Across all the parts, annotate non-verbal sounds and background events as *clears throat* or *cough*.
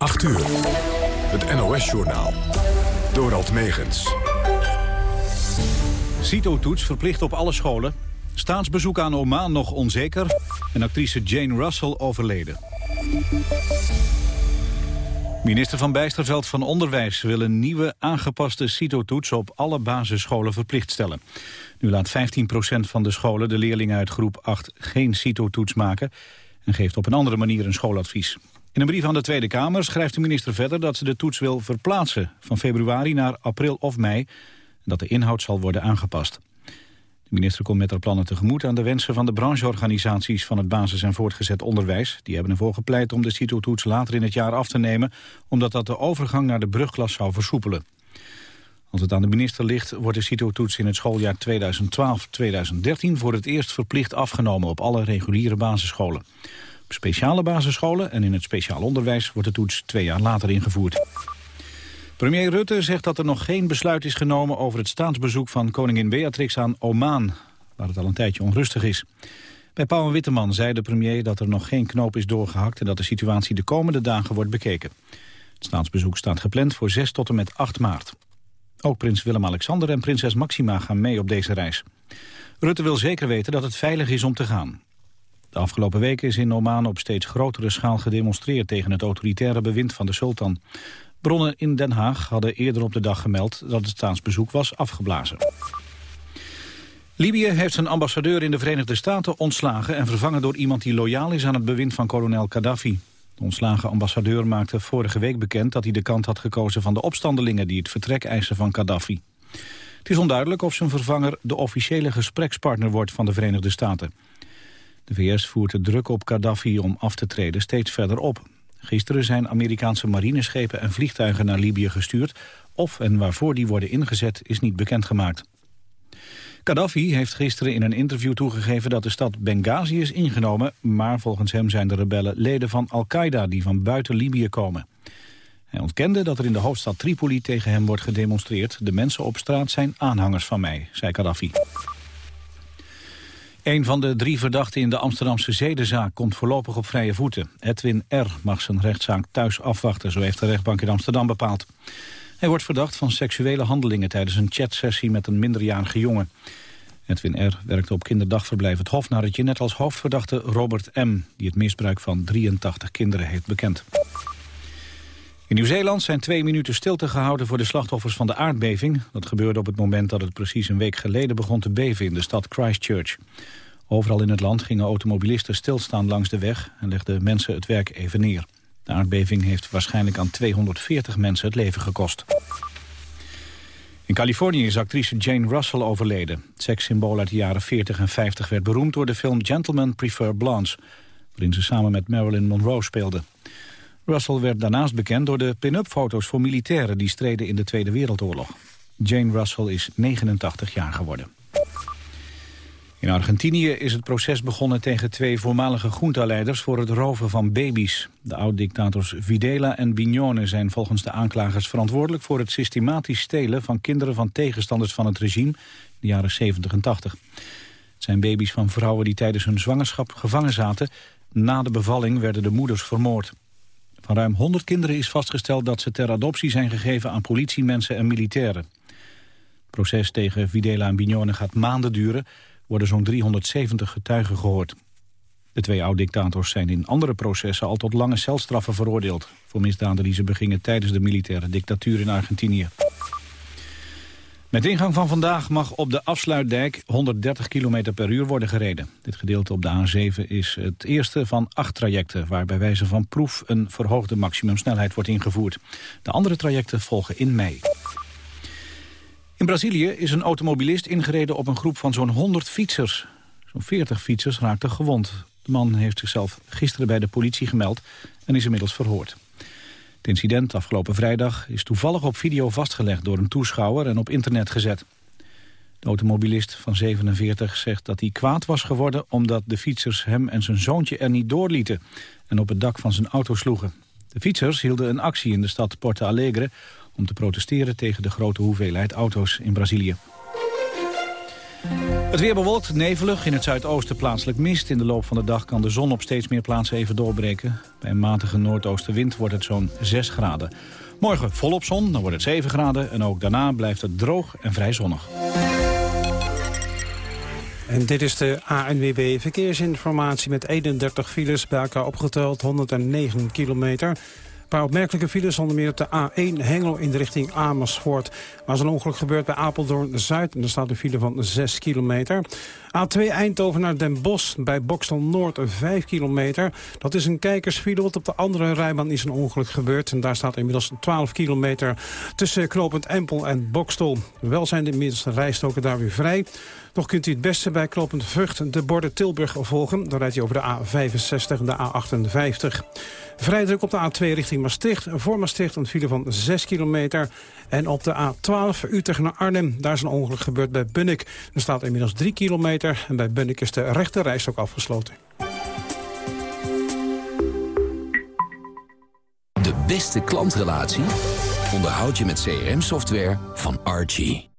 8 uur. Het NOS-journaal. Dorald Megens. CITO-toets verplicht op alle scholen. Staatsbezoek aan Oman nog onzeker. En actrice Jane Russell overleden. Minister van Bijsterveld van Onderwijs wil een nieuwe aangepaste CITO-toets op alle basisscholen verplicht stellen. Nu laat 15% van de scholen de leerlingen uit groep 8 geen CITO-toets maken en geeft op een andere manier een schooladvies. In een brief aan de Tweede Kamer schrijft de minister verder dat ze de toets wil verplaatsen van februari naar april of mei en dat de inhoud zal worden aangepast. De minister komt met haar plannen tegemoet aan de wensen van de brancheorganisaties van het basis- en voortgezet onderwijs. Die hebben ervoor gepleit om de CITO-toets later in het jaar af te nemen, omdat dat de overgang naar de brugklas zou versoepelen. Als het aan de minister ligt, wordt de CITO-toets in het schooljaar 2012-2013 voor het eerst verplicht afgenomen op alle reguliere basisscholen. Speciale basisscholen en in het speciaal onderwijs wordt de toets twee jaar later ingevoerd. Premier Rutte zegt dat er nog geen besluit is genomen over het staatsbezoek van koningin Beatrix aan Oman, waar het al een tijdje onrustig is. Bij Pauw en Witteman zei de premier dat er nog geen knoop is doorgehakt en dat de situatie de komende dagen wordt bekeken. Het staatsbezoek staat gepland voor 6 tot en met 8 maart. Ook prins Willem-Alexander en prinses Maxima gaan mee op deze reis. Rutte wil zeker weten dat het veilig is om te gaan. De afgelopen weken is in Oman op steeds grotere schaal gedemonstreerd tegen het autoritaire bewind van de sultan. Bronnen in Den Haag hadden eerder op de dag gemeld dat het staatsbezoek was afgeblazen. Libië heeft zijn ambassadeur in de Verenigde Staten ontslagen... en vervangen door iemand die loyaal is aan het bewind van kolonel Gaddafi. De ontslagen ambassadeur maakte vorige week bekend dat hij de kant had gekozen van de opstandelingen... die het vertrek eisen van Gaddafi. Het is onduidelijk of zijn vervanger de officiële gesprekspartner wordt van de Verenigde Staten. De VS voert de druk op Gaddafi om af te treden steeds verder op. Gisteren zijn Amerikaanse marineschepen en vliegtuigen naar Libië gestuurd. Of en waarvoor die worden ingezet is niet bekendgemaakt. Gaddafi heeft gisteren in een interview toegegeven dat de stad Benghazi is ingenomen, maar volgens hem zijn de rebellen leden van Al-Qaeda die van buiten Libië komen. Hij ontkende dat er in de hoofdstad Tripoli tegen hem wordt gedemonstreerd. De mensen op straat zijn aanhangers van mij, zei Gaddafi. Een van de drie verdachten in de Amsterdamse zedenzaak komt voorlopig op vrije voeten. Edwin R. mag zijn rechtszaak thuis afwachten, zo heeft de rechtbank in Amsterdam bepaald. Hij wordt verdacht van seksuele handelingen tijdens een chatsessie met een minderjarige jongen. Edwin R. werkte op kinderdagverblijf het Hofnarretje... net als hoofdverdachte Robert M., die het misbruik van 83 kinderen heeft bekend. In Nieuw-Zeeland zijn twee minuten stilte gehouden voor de slachtoffers van de aardbeving. Dat gebeurde op het moment dat het precies een week geleden begon te beven in de stad Christchurch. Overal in het land gingen automobilisten stilstaan langs de weg en legden mensen het werk even neer. De aardbeving heeft waarschijnlijk aan 240 mensen het leven gekost. In Californië is actrice Jane Russell overleden. Het sekssymbool uit de jaren 40 en 50 werd beroemd door de film Gentlemen Prefer Blondes... waarin ze samen met Marilyn Monroe speelde. Russell werd daarnaast bekend door de pin-up foto's voor militairen... die streden in de Tweede Wereldoorlog. Jane Russell is 89 jaar geworden. In Argentinië is het proces begonnen tegen twee voormalige junta-leiders voor het roven van baby's. De oud-dictators Videla en Bignone zijn volgens de aanklagers verantwoordelijk voor het systematisch stelen van kinderen van tegenstanders van het regime in de jaren 70 en 80. Het zijn baby's van vrouwen die tijdens hun zwangerschap gevangen zaten. Na de bevalling werden de moeders vermoord. Van ruim 100 kinderen is vastgesteld dat ze ter adoptie zijn gegeven aan politiemensen en militairen. Het proces tegen Videla en Bignone gaat maanden duren worden zo'n 370 getuigen gehoord. De twee oud-dictators zijn in andere processen al tot lange celstraffen veroordeeld... voor misdaden die ze begingen tijdens de militaire dictatuur in Argentinië. Met ingang van vandaag mag op de afsluitdijk 130 km per uur worden gereden. Dit gedeelte op de A7 is het eerste van acht trajecten... waar bij wijze van proef een verhoogde maximumsnelheid wordt ingevoerd. De andere trajecten volgen in mei. In Brazilië is een automobilist ingereden op een groep van zo'n 100 fietsers. Zo'n 40 fietsers raakten gewond. De man heeft zichzelf gisteren bij de politie gemeld en is inmiddels verhoord. Het incident afgelopen vrijdag is toevallig op video vastgelegd door een toeschouwer en op internet gezet. De automobilist van 47 zegt dat hij kwaad was geworden omdat de fietsers hem en zijn zoontje er niet doorlieten en op het dak van zijn auto sloegen. De fietsers hielden een actie in de stad Porto Alegre om te protesteren tegen de grote hoeveelheid auto's in Brazilië. Het weer bewolkt, nevelig, in het zuidoosten plaatselijk mist. In de loop van de dag kan de zon op steeds meer plaatsen even doorbreken. Bij een matige noordoostenwind wordt het zo'n 6 graden. Morgen volop zon, dan wordt het 7 graden. En ook daarna blijft het droog en vrij zonnig. En dit is de ANWB Verkeersinformatie met 31 files bij elkaar opgeteld, 109 kilometer paar opmerkelijke files, onder meer op de A1 Hengel in de richting Amersfoort. Waar is een ongeluk gebeurd bij Apeldoorn-Zuid en er staat een file van 6 kilometer. A2 Eindhoven naar Den Bosch bij Bokstel Noord 5 kilometer. Dat is een kijkersfile, want op de andere rijbaan is een ongeluk gebeurd. En daar staat inmiddels 12 kilometer tussen Knopend Empel en Bokstel. Wel zijn de inmiddels rijstoken daar weer vrij. Nog kunt u het beste bij Knopend Vught de borden Tilburg volgen. Dan rijdt u over de A65 en de A58. Vrij druk op de A2 richting Maastricht. Voor Maastricht een file van 6 kilometer. En op de A12 Utrecht naar Arnhem. Daar is een ongeluk gebeurd bij Bunnik. Er staat inmiddels 3 kilometer. En bij Bunnik is de rechte rijstok afgesloten. De beste klantrelatie onderhoud je met CRM-software van Archie.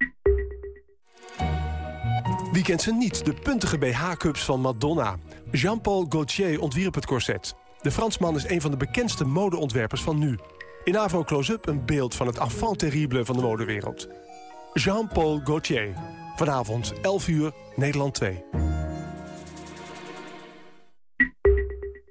Wie kent ze niet, de puntige BH-cups van Madonna. Jean-Paul Gaultier ontwierp het corset. De Fransman is een van de bekendste modeontwerpers van nu. In Avro Close-up een beeld van het enfant terrible van de modewereld. Jean-Paul Gaultier. Vanavond 11 uur, Nederland 2.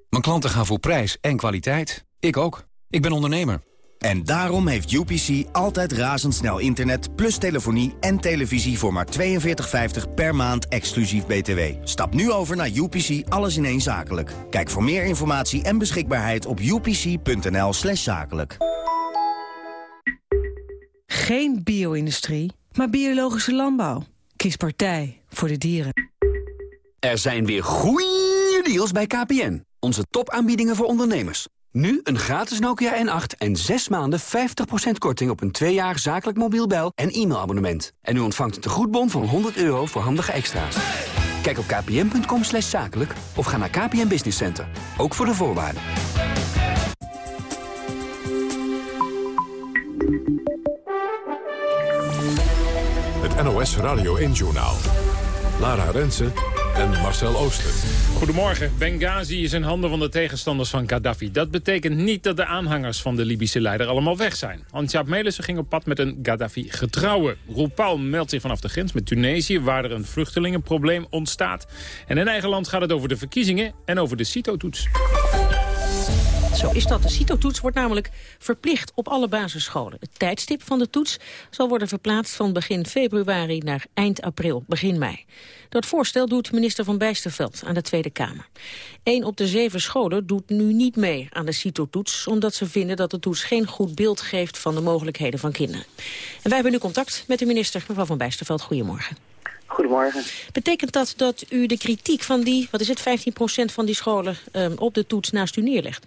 Mijn klanten gaan voor prijs en kwaliteit. Ik ook. Ik ben ondernemer. En daarom heeft UPC altijd razendsnel internet, plus telefonie en televisie voor maar 42,50 per maand exclusief BTW. Stap nu over naar UPC Alles in één Zakelijk. Kijk voor meer informatie en beschikbaarheid op upc.nl slash zakelijk. Geen bio-industrie, maar biologische landbouw. Kies partij voor de dieren. Er zijn weer goeie deals bij KPN. Onze topaanbiedingen voor ondernemers. Nu een gratis Nokia N8 en 6 maanden 50% korting op een 2 jaar zakelijk mobiel bel- en e-mailabonnement. En u ontvangt een tegoedbon van 100 euro voor handige extra's. Kijk op kpn.com zakelijk of ga naar KPN Business Center. Ook voor de voorwaarden. NOS Radio 1-journaal. Lara Rensen en Marcel Ooster. Goedemorgen. Benghazi is in handen van de tegenstanders van Gaddafi. Dat betekent niet dat de aanhangers van de Libische leider allemaal weg zijn. Hans-Jaap Melissen ging op pad met een Gaddafi-getrouwe. Roel Paul meldt zich vanaf de grens met Tunesië... waar er een vluchtelingenprobleem ontstaat. En in eigen land gaat het over de verkiezingen en over de CITO-toets. Zo is dat. De CITO-toets wordt namelijk verplicht op alle basisscholen. Het tijdstip van de toets zal worden verplaatst van begin februari naar eind april, begin mei. Dat voorstel doet minister Van Bijsterveld aan de Tweede Kamer. Eén op de zeven scholen doet nu niet mee aan de CITO-toets... omdat ze vinden dat de toets geen goed beeld geeft van de mogelijkheden van kinderen. En wij hebben nu contact met de minister, mevrouw Van Bijsterveld. Goedemorgen. Goedemorgen. Betekent dat dat u de kritiek van die, wat is het, 15% van die scholen... Um, op de toets naast u neerlegt?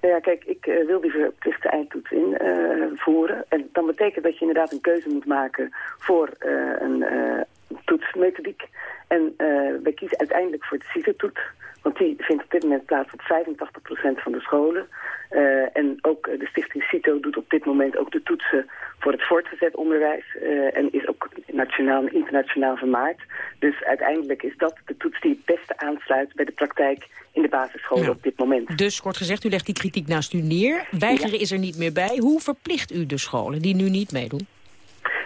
Nou ja, kijk, ik uh, wil die verplichte eindtoets invoeren. Uh, en dan betekent dat je inderdaad een keuze moet maken voor uh, een toetsmethodiek. En wij kiezen uiteindelijk voor de CITO-toets. Want die vindt op dit moment plaats op 85% van de scholen. Uh, en ook de stichting CITO doet op dit moment ook de toetsen voor het voortgezet onderwijs. Uh, en is ook nationaal en internationaal vermaard. Dus uiteindelijk is dat de toets die het beste aansluit bij de praktijk in de basisscholen op dit moment. Dus kort gezegd, u legt die kritiek naast u neer. Weigeren ja. is er niet meer bij. Hoe verplicht u de scholen die nu niet meedoen?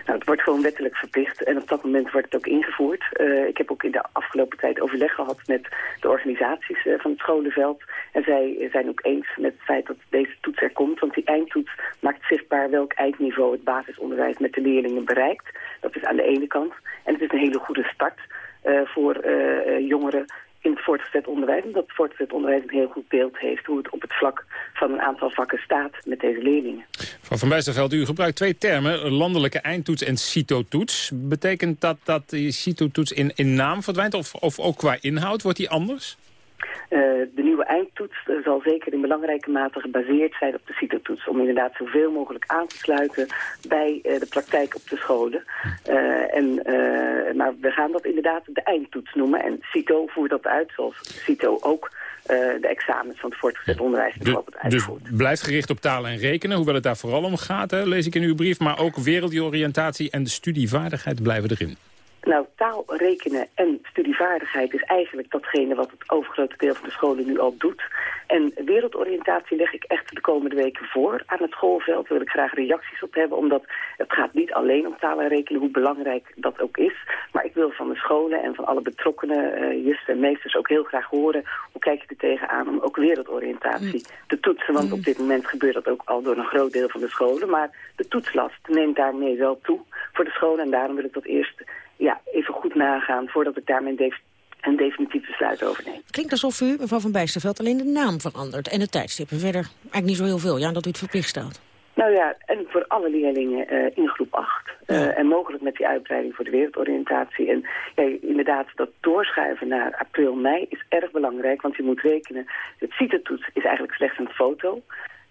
Nou, het wordt gewoon wettelijk verplicht en op dat moment wordt het ook ingevoerd. Uh, ik heb ook in de afgelopen tijd overleg gehad met de organisaties uh, van het scholenveld. En zij zijn ook eens met het feit dat deze toets er komt. Want die eindtoets maakt zichtbaar welk eindniveau het basisonderwijs met de leerlingen bereikt. Dat is aan de ene kant. En het is een hele goede start uh, voor jongeren in het voortgezet onderwijs. Omdat het voortgezet onderwijs een heel goed beeld heeft... hoe het op het vlak van een aantal vakken staat met deze leerlingen. Van Van Bijsterveld, u gebruikt twee termen. Landelijke eindtoets en CITO-toets. Betekent dat dat die CITO-toets in, in naam verdwijnt? Of, of ook qua inhoud? Wordt die anders? Uh, de nieuwe eindtoets uh, zal zeker in belangrijke mate gebaseerd zijn op de CITO-toets. Om inderdaad zoveel mogelijk aan te sluiten bij uh, de praktijk op de scholen. en, maar we gaan dat inderdaad de eindtoets noemen. En CITO voert dat uit, zoals CITO ook de examens van het voortgezet onderwijs bijvoorbeeld dus, uitvoert. Dus blijft gericht op talen en rekenen, hoewel het daar vooral om gaat, hè, lees ik in uw brief. Maar ook wereldoriëntatie en de studievaardigheid blijven erin. Nou, taal, rekenen en studievaardigheid is eigenlijk datgene wat het overgrote deel van de scholen nu al doet. En wereldoriëntatie leg ik echt de komende weken voor aan het schoolveld. Daar wil ik graag reacties op hebben, omdat het gaat niet alleen om taal en rekenen, hoe belangrijk dat ook is. Maar ik wil van de scholen en van alle betrokkenen, uh, justen en meesters, ook heel graag horen hoe kijk je er tegenaan om ook wereldoriëntatie mm. te toetsen. Want op dit moment gebeurt dat ook al door een groot deel van de scholen. Maar de toetslast neemt daarmee wel toe voor de scholen en daarom wil ik dat eerst ja, even goed nagaan voordat ik daarmee een definitief besluit over neem. Klinkt alsof u, mevrouw Van Bijsterveld, alleen de naam verandert en het tijdstip. Verder eigenlijk niet zo heel veel, ja, dat u het verplicht staat. Nou ja, en voor alle leerlingen uh, in groep 8. Uh, eh, en mogelijk met die uitbreiding voor de wereldoriëntatie. En ja, inderdaad, dat doorschuiven naar april, mei is erg belangrijk. Want je moet rekenen, het CITE-toets is eigenlijk slechts een foto.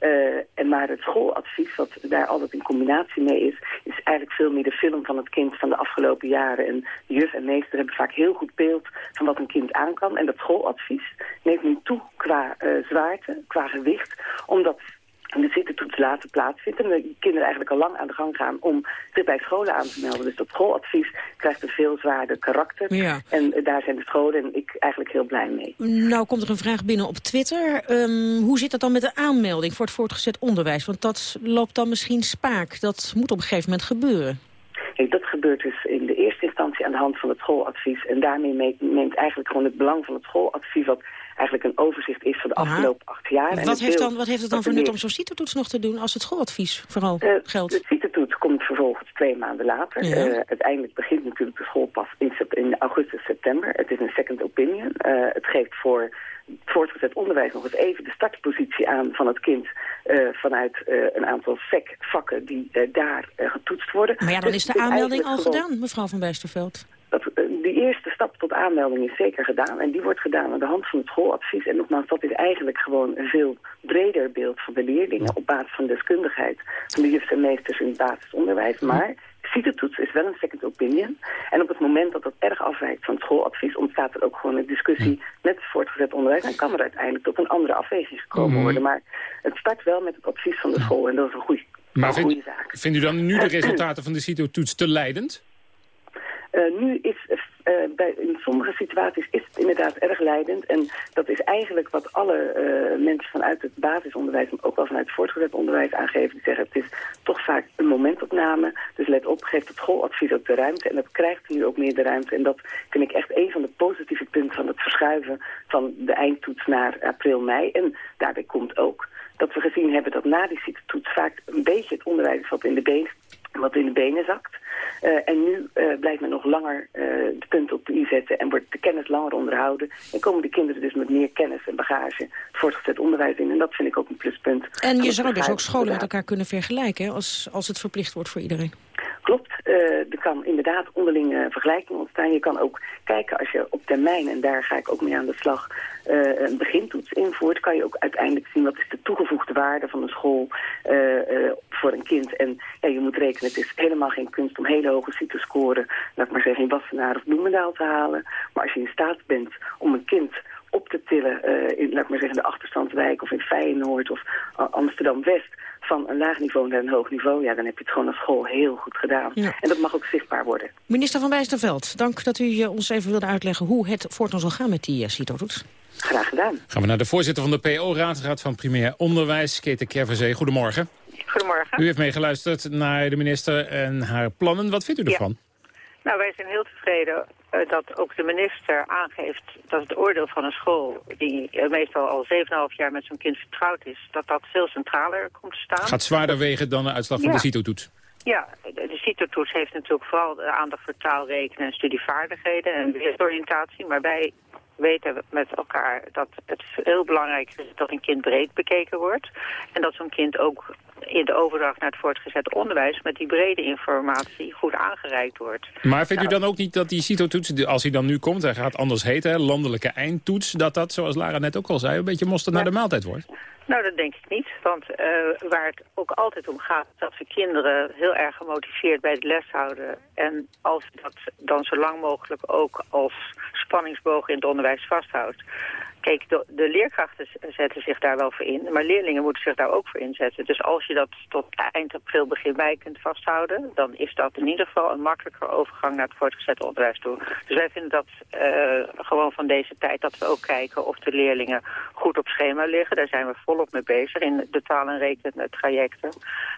Uh, en maar het schooladvies, wat daar altijd in combinatie mee is... is eigenlijk veel meer de film van het kind van de afgelopen jaren. En juf en meester hebben vaak heel goed beeld van wat een kind aan kan. En dat schooladvies neemt nu toe qua uh, zwaarte, qua gewicht... omdat de zittentoets laten plaatsvinden. En de kinderen eigenlijk al lang aan de gang gaan om zich bij scholen aan te melden. Dus dat schooladvies krijgt een veel zwaarder karakter. Ja. En daar zijn de scholen en ik eigenlijk heel blij mee. Nou komt er een vraag binnen op Twitter. Um, hoe zit dat dan met de aanmelding voor het voortgezet onderwijs? Want dat loopt dan misschien spaak. Dat moet op een gegeven moment gebeuren. dat gebeurt dus in de eerste instantie aan de hand van het schooladvies. En daarmee neemt eigenlijk gewoon het belang van het schooladvies... wat eigenlijk een overzicht is van de afgelopen acht jaar. En wat, heeft dan, wat heeft het dan voor nut om zo'n CITO-toets nog te doen als het schooladvies vooral uh, geldt? De CITO-toets komt vervolgens twee maanden later. Ja. Uh, uiteindelijk begint natuurlijk de school pas in, in, augustus, september. Het is een second opinion. Uh, het geeft voor voortgezet onderwijs nog eens even de startpositie aan van het kind uh, vanuit uh, een aantal vakken die uh, daar getoetst worden. Maar ja, dan dus is de aanmelding al gedaan, mevrouw van Bijsterveld dat, eh, die eerste stap tot aanmelding is zeker gedaan. En die wordt gedaan aan de hand van het schooladvies. En nogmaals, dat is eigenlijk gewoon een veel breder beeld van de leerlingen... op basis van deskundigheid van de jufs en meesters in het basisonderwijs. Maar CITE-toets is wel een second opinion. En op het moment dat dat erg afwijkt van het schooladvies... ontstaat er ook gewoon een discussie met het voortgezet onderwijs... en kan er uiteindelijk tot een andere afweging gekomen mhm. worden. Maar het start wel met het advies van de school en dat is een goede, maar vind, goede zaak. Vindt u dan nu de *clears throat* resultaten van de CITE-toets te leidend? Uh, nu is bij, in sommige situaties is het inderdaad erg leidend. En dat is eigenlijk wat alle uh, mensen vanuit het basisonderwijs... maar ook wel vanuit het voortgezet onderwijs aangeven. Die zeggen het is toch vaak een momentopname. Dus let op, geeft het schooladvies ook de ruimte. En dat krijgt nu ook meer de ruimte. En dat vind ik echt een van de positieve punten van het verschuiven... van de eindtoets naar april, mei. En daarbij komt ook dat we gezien hebben dat na die toets vaak een beetje het onderwijs wat in de been wat in de benen zakt. Uh, en nu uh, blijft men nog langer uh, de punten op de i zetten en wordt de kennis langer onderhouden. En komen de kinderen dus met meer kennis en bagage het voortgezet onderwijs in. En dat vind ik ook een pluspunt. En je zou dus ook scholen met elkaar kunnen vergelijken als, als het verplicht wordt voor iedereen. Klopt, er kan inderdaad onderlinge vergelijking ontstaan. Je kan ook kijken als je op termijn, en daar ga ik ook mee aan de slag, uh, een begintoets invoert, kan je ook uiteindelijk zien wat is de toegevoegde waarde van een school uh, voor een kind. En ja, je moet rekenen, het is helemaal geen kunst om hele hoge CITO scoren, laat ik maar zeggen, in Wassenaar of Bloemendaal te halen. Maar als je in staat bent om een kind op te tillen in, laat ik maar zeggen, de achterstandswijk of in Feyenoord of Amsterdam-West van een laag niveau naar een hoog niveau, ja, dan heb je het gewoon als school heel goed gedaan. En dat mag ook zichtbaar worden. Minister van Bijsterveld, dank dat u ons even wilde uitleggen hoe het voortaan zal gaan met die uh, CITO-toets. Graag gedaan. Gaan we naar de voorzitter van de PO-raad, Raad van Primair Onderwijs, Kete Kerverzee. Goedemorgen. Goedemorgen. U heeft meegeluisterd naar de minister en haar plannen. Wat vindt u ervan? Nou, wij zijn heel tevreden uh, dat ook de minister aangeeft dat het oordeel van een school... die uh, meestal al 7,5 jaar met zo'n kind vertrouwd is... dat dat veel centraler komt te staan. Gaat zwaarder wegen dan de uitslag van de CITO-toets? Ja, de, CITO-toets heeft natuurlijk vooral de aandacht voor taalrekenen en studievaardigheden en weersoriëntatie. Maar wij weten met elkaar dat het heel belangrijk is dat een kind breed bekeken wordt. En dat zo'n kind ook in de overdracht naar het voortgezet onderwijs... met die brede informatie goed aangereikt wordt. Maar vindt u dan ook niet dat die CITO-toets, als hij dan nu komt... hij gaat anders heten, landelijke eindtoets... dat dat, zoals Lara net ook al zei, een beetje mosterd naar de maaltijd wordt? Nou, dat denk ik niet. Want uh, waar het ook altijd om gaat... dat we kinderen heel erg gemotiveerd bij de les houden. En als dat dan zo lang mogelijk ook als spanningsboog in het onderwijs vasthoudt Kijk, de, leerkrachten zetten zich daar wel voor in, maar leerlingen moeten zich daar ook voor inzetten. Dus als je dat tot eind april, begin mei kunt vasthouden, dan is dat in ieder geval een makkelijker overgang naar het voortgezet onderwijs toe. Dus wij vinden dat uh, gewoon van deze tijd dat we ook kijken of de leerlingen goed op schema liggen. Daar zijn we volop mee bezig in de taal- en rekentrajecten.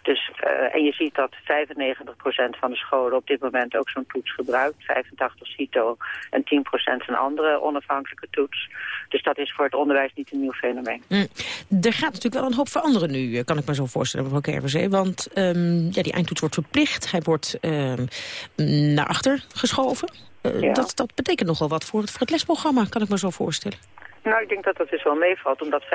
Dus, uh, en je ziet dat 95% van de scholen op dit moment ook zo'n toets gebruikt. 85 CITO en 10% een andere onafhankelijke toets. Dus dat is voor het onderwijs niet een nieuw fenomeen. Mm. Er gaat natuurlijk wel een hoop veranderen nu, eh, kan ik me zo voorstellen, mevrouw Kerverzee. Want um, ja, die eindtoets wordt verplicht. Hij wordt um, naar achter geschoven. Uh, ja. dat, dat betekent nogal wat voor het, voor het lesprogramma, kan ik me zo voorstellen. Nou, ik denk dat dat dus wel meevalt, omdat 95%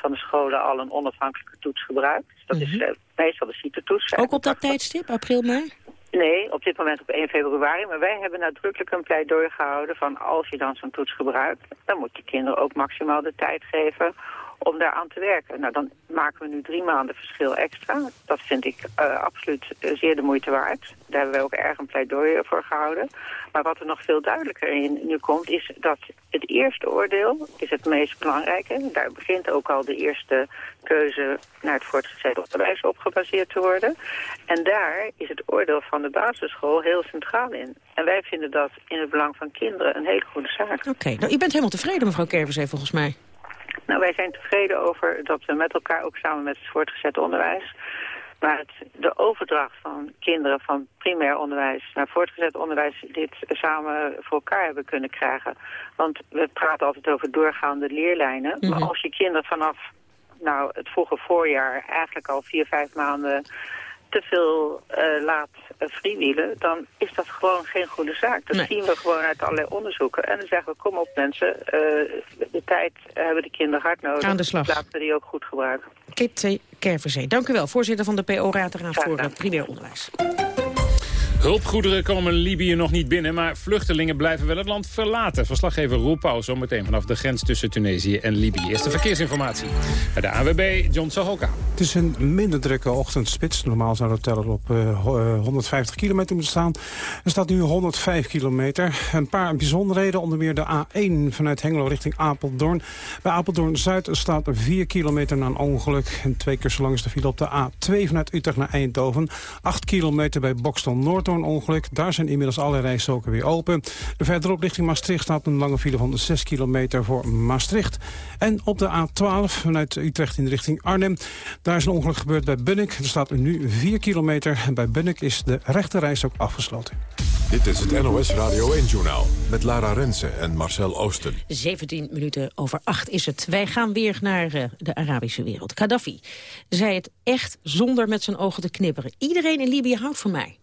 van de scholen al een onafhankelijke toets gebruikt. Dus dat mm -hmm. is uh, meestal de CITO-toets. Ook op dat tijdstip, april, mei? Nee, op dit moment op 1 februari. Maar wij hebben nadrukkelijk een pleidooi gehouden van als je dan zo'n toets gebruikt... dan moet je kinderen ook maximaal de tijd geven om daar aan te werken. Nou, dan maken we nu drie maanden verschil extra. Dat vind ik uh, absoluut uh, zeer de moeite waard. Daar hebben we ook erg een pleidooi voor gehouden. Maar wat er nog veel duidelijker in nu komt, is dat het eerste oordeel is het meest belangrijke. Daar begint ook al de eerste keuze naar het voortgezet onderwijs op gebaseerd te worden. En daar is het oordeel van de basisschool heel centraal in. En wij vinden dat in het belang van kinderen een hele goede zaak. Oké, nou, u bent helemaal tevreden, mevrouw Kerverzee, volgens mij. Nou, wij zijn tevreden over dat we met elkaar, ook samen met het voortgezet onderwijs... maar het, de overdracht van kinderen van primair onderwijs naar voortgezet onderwijs... dit samen voor elkaar hebben kunnen krijgen. Want we praten altijd over doorgaande leerlijnen. Mm -hmm. Maar als je kinderen vanaf nou, het vroege voorjaar eigenlijk al vier, vijf maanden te veel uh, laat uh, freewheelen, dan is dat gewoon geen goede zaak. Dat nee. zien we gewoon uit allerlei onderzoeken. En dan zeggen we, kom op mensen, uh, de tijd hebben de kinderen hard nodig. Aan de slag. Laten we die ook goed gebruiken. Kit Kerverzee, dank u wel. Voorzitter van de PO-raad voor het primair onderwijs. Hulpgoederen komen Libië nog niet binnen, maar vluchtelingen blijven wel het land verlaten. Verslaggever Roel Pauw zometeen vanaf de grens tussen Tunesië en Libië. Eerste verkeersinformatie bij de AWB, John Sohoka. Het is een minder drukke ochtendspits. Normaal zou de teller op uh, 150 kilometer moeten staan. Er staat nu 105 kilometer. Een paar bijzonderheden, onder meer de A1 vanuit Hengelo richting Apeldoorn. Bij Apeldoorn-Zuid staat 4 kilometer na een ongeluk. En twee keer zo lang is de file op de A2 vanuit Utrecht naar Eindhoven. 8 kilometer bij Bokstel Noord een ongeluk. Daar zijn inmiddels alle rijstroken weer open. De verderop richting Maastricht staat een lange file van 6 kilometer voor Maastricht. En op de A12 vanuit Utrecht in de richting Arnhem. Daar is een ongeluk gebeurd bij Bunnik. Er staat nu 4 kilometer. En bij Bunnik is de rechte reis ook afgesloten. Dit is het NOS Radio 1-journaal met Lara Rensen en Marcel Oosten. 17 minuten over 8 is het. Wij gaan weer naar uh, de Arabische wereld. Gaddafi zei het echt zonder met zijn ogen te knipperen. Iedereen in Libië houdt van mij.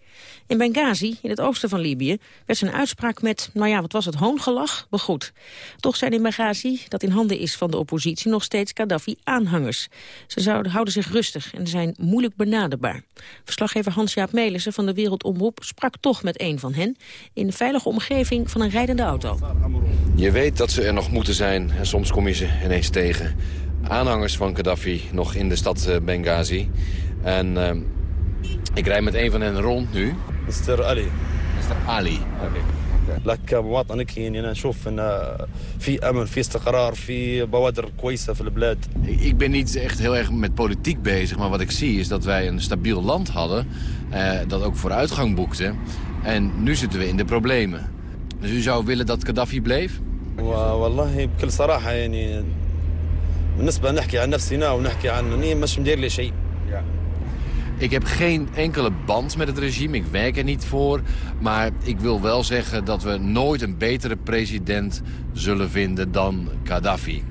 In Benghazi, in het oosten van Libië, werd zijn uitspraak met, nou ja, wat was het, hoongelach, begroet. Toch zijn in Benghazi, dat in handen is van de oppositie, nog steeds Gaddafi-aanhangers. Ze zouden, houden zich rustig en zijn moeilijk benaderbaar. Verslaggever Hans-Jaap Melissen van de Wereldomroep sprak toch met een van hen... in de veilige omgeving van een rijdende auto. Je weet dat ze er nog moeten zijn en soms kom je ze ineens tegen. Aanhangers van Gaddafi nog in de stad Benghazi. En... Uh, ik rijd met een van hen rond nu. Mr. Ali. Mr. Ali. Okay. لك مواطنك يعني انا نشوف ان في امن في استقرار في بوادر كويسه في البلاد Ik ben niet echt heel erg met politiek bezig, maar wat ik zie is dat wij een stabiel land hadden eh, dat ook vooruitgang boekte. En nu zitten we in de problemen. Dus u zou willen dat Gaddafi bleef? والله بكل صراحه يعني بالنسبه نحكي عن نفسنا ونحكي عن اني مش مدير لي شيء ik heb geen enkele band met het regime, ik werk er niet voor. Maar ik wil wel zeggen dat we nooit een betere president zullen vinden dan Gaddafi.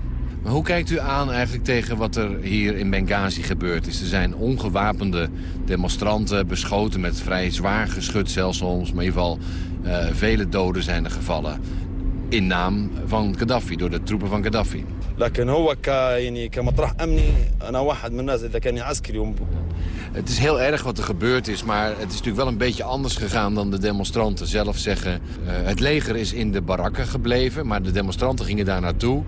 Maar hoe kijkt u aan eigenlijk tegen wat er hier in Benghazi gebeurd is? Er zijn ongewapende demonstranten beschoten met vrij zwaar geschut zelfs soms. Maar in ieder geval uh, vele doden zijn er gevallen in naam van Gaddafi, door de troepen van Gaddafi. Het is heel erg wat er gebeurd is, maar het is natuurlijk wel een beetje anders gegaan dan de demonstranten zelf zeggen. Eh, het leger is in de barakken gebleven, maar de demonstranten gingen daar naartoe.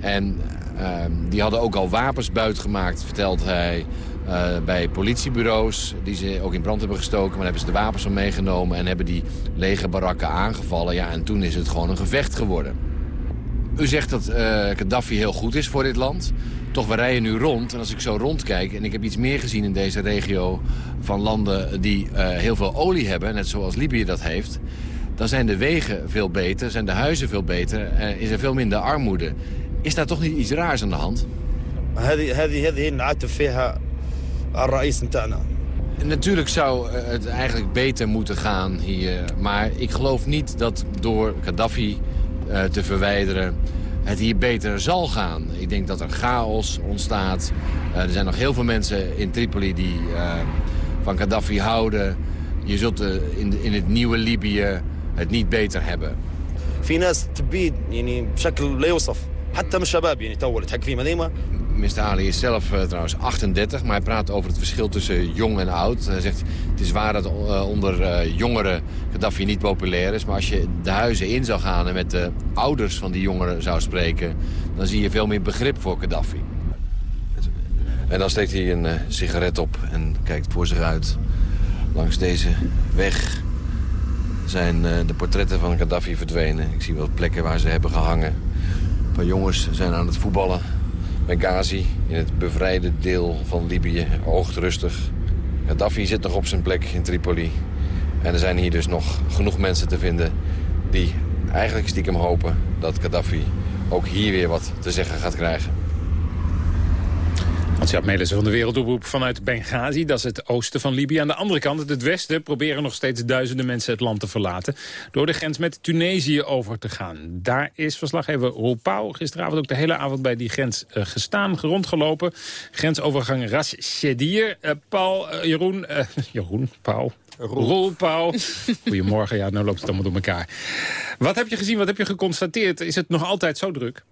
En ehm, die hadden ook al wapens buitgemaakt, vertelt hij uh, bij politiebureaus. Die ze ook in brand hebben gestoken, maar hebben ze de wapens al meegenomen en hebben die legerbarakken aangevallen. Ja, en toen is het gewoon een gevecht geworden. U zegt dat uh, Gaddafi heel goed is voor dit land. Toch, we rijden nu rond. En als ik zo rondkijk, en ik heb iets meer gezien in deze regio... van landen die uh, heel veel olie hebben, net zoals Libië dat heeft... dan zijn de wegen veel beter, zijn de huizen veel beter... Uh, is er veel minder armoede. Is daar toch niet iets raars aan de hand? Natuurlijk zou het eigenlijk beter moeten gaan hier. Maar ik geloof niet dat door Gaddafi uh, te verwijderen het hier beter zal gaan. Ik denk dat er chaos ontstaat. Uh, er zijn nog heel veel mensen in Tripoli die uh, van Gaddafi houden. Je zult in, in het nieuwe Libië het niet beter hebben. في ناس تبيد يعني بشكل لا يوصف حتى من الشباب يعني تو اللي تحكي فيه ديما Mr. Ali is zelf uh, trouwens 38, maar hij praat over het verschil tussen jong en oud. Hij zegt, het is waar dat uh, onder uh, jongeren Gaddafi niet populair is... maar als je de huizen in zou gaan en met de ouders van die jongeren zou spreken... dan zie je veel meer begrip voor Gaddafi. En dan steekt hij een sigaret op en kijkt voor zich uit. Langs deze weg zijn de portretten van Gaddafi verdwenen. Ik zie wat plekken waar ze hebben gehangen. een paar jongens zijn aan het voetballen Benghazi, in het bevrijde deel van Libië, oogt rustig. Gaddafi zit nog op zijn plek in Tripoli. En er zijn hier dus nog genoeg mensen te vinden die eigenlijk stiekem hopen dat Gaddafi ook hier weer wat te zeggen gaat krijgen. Hans-Jaap Melissen van de Wereldoproep vanuit Benghazi. Dat is het oosten van Libië. Aan de andere kant, het westen, proberen nog steeds duizenden mensen het land te verlaten. Door de grens met Tunesië over te gaan. Daar is verslaggever Roel Pauw gisteravond ook de hele avond bij die grens uh, gestaan, rondgelopen. Grensovergang Ras Shedir. Uh, Paul, uh, Jeroen, *laughs* Jeroen, Paul. Roel Pauw. *laughs* Goedemorgen, ja, nou loopt het allemaal door elkaar. Wat heb je gezien, wat heb je geconstateerd? Is het nog altijd zo druk?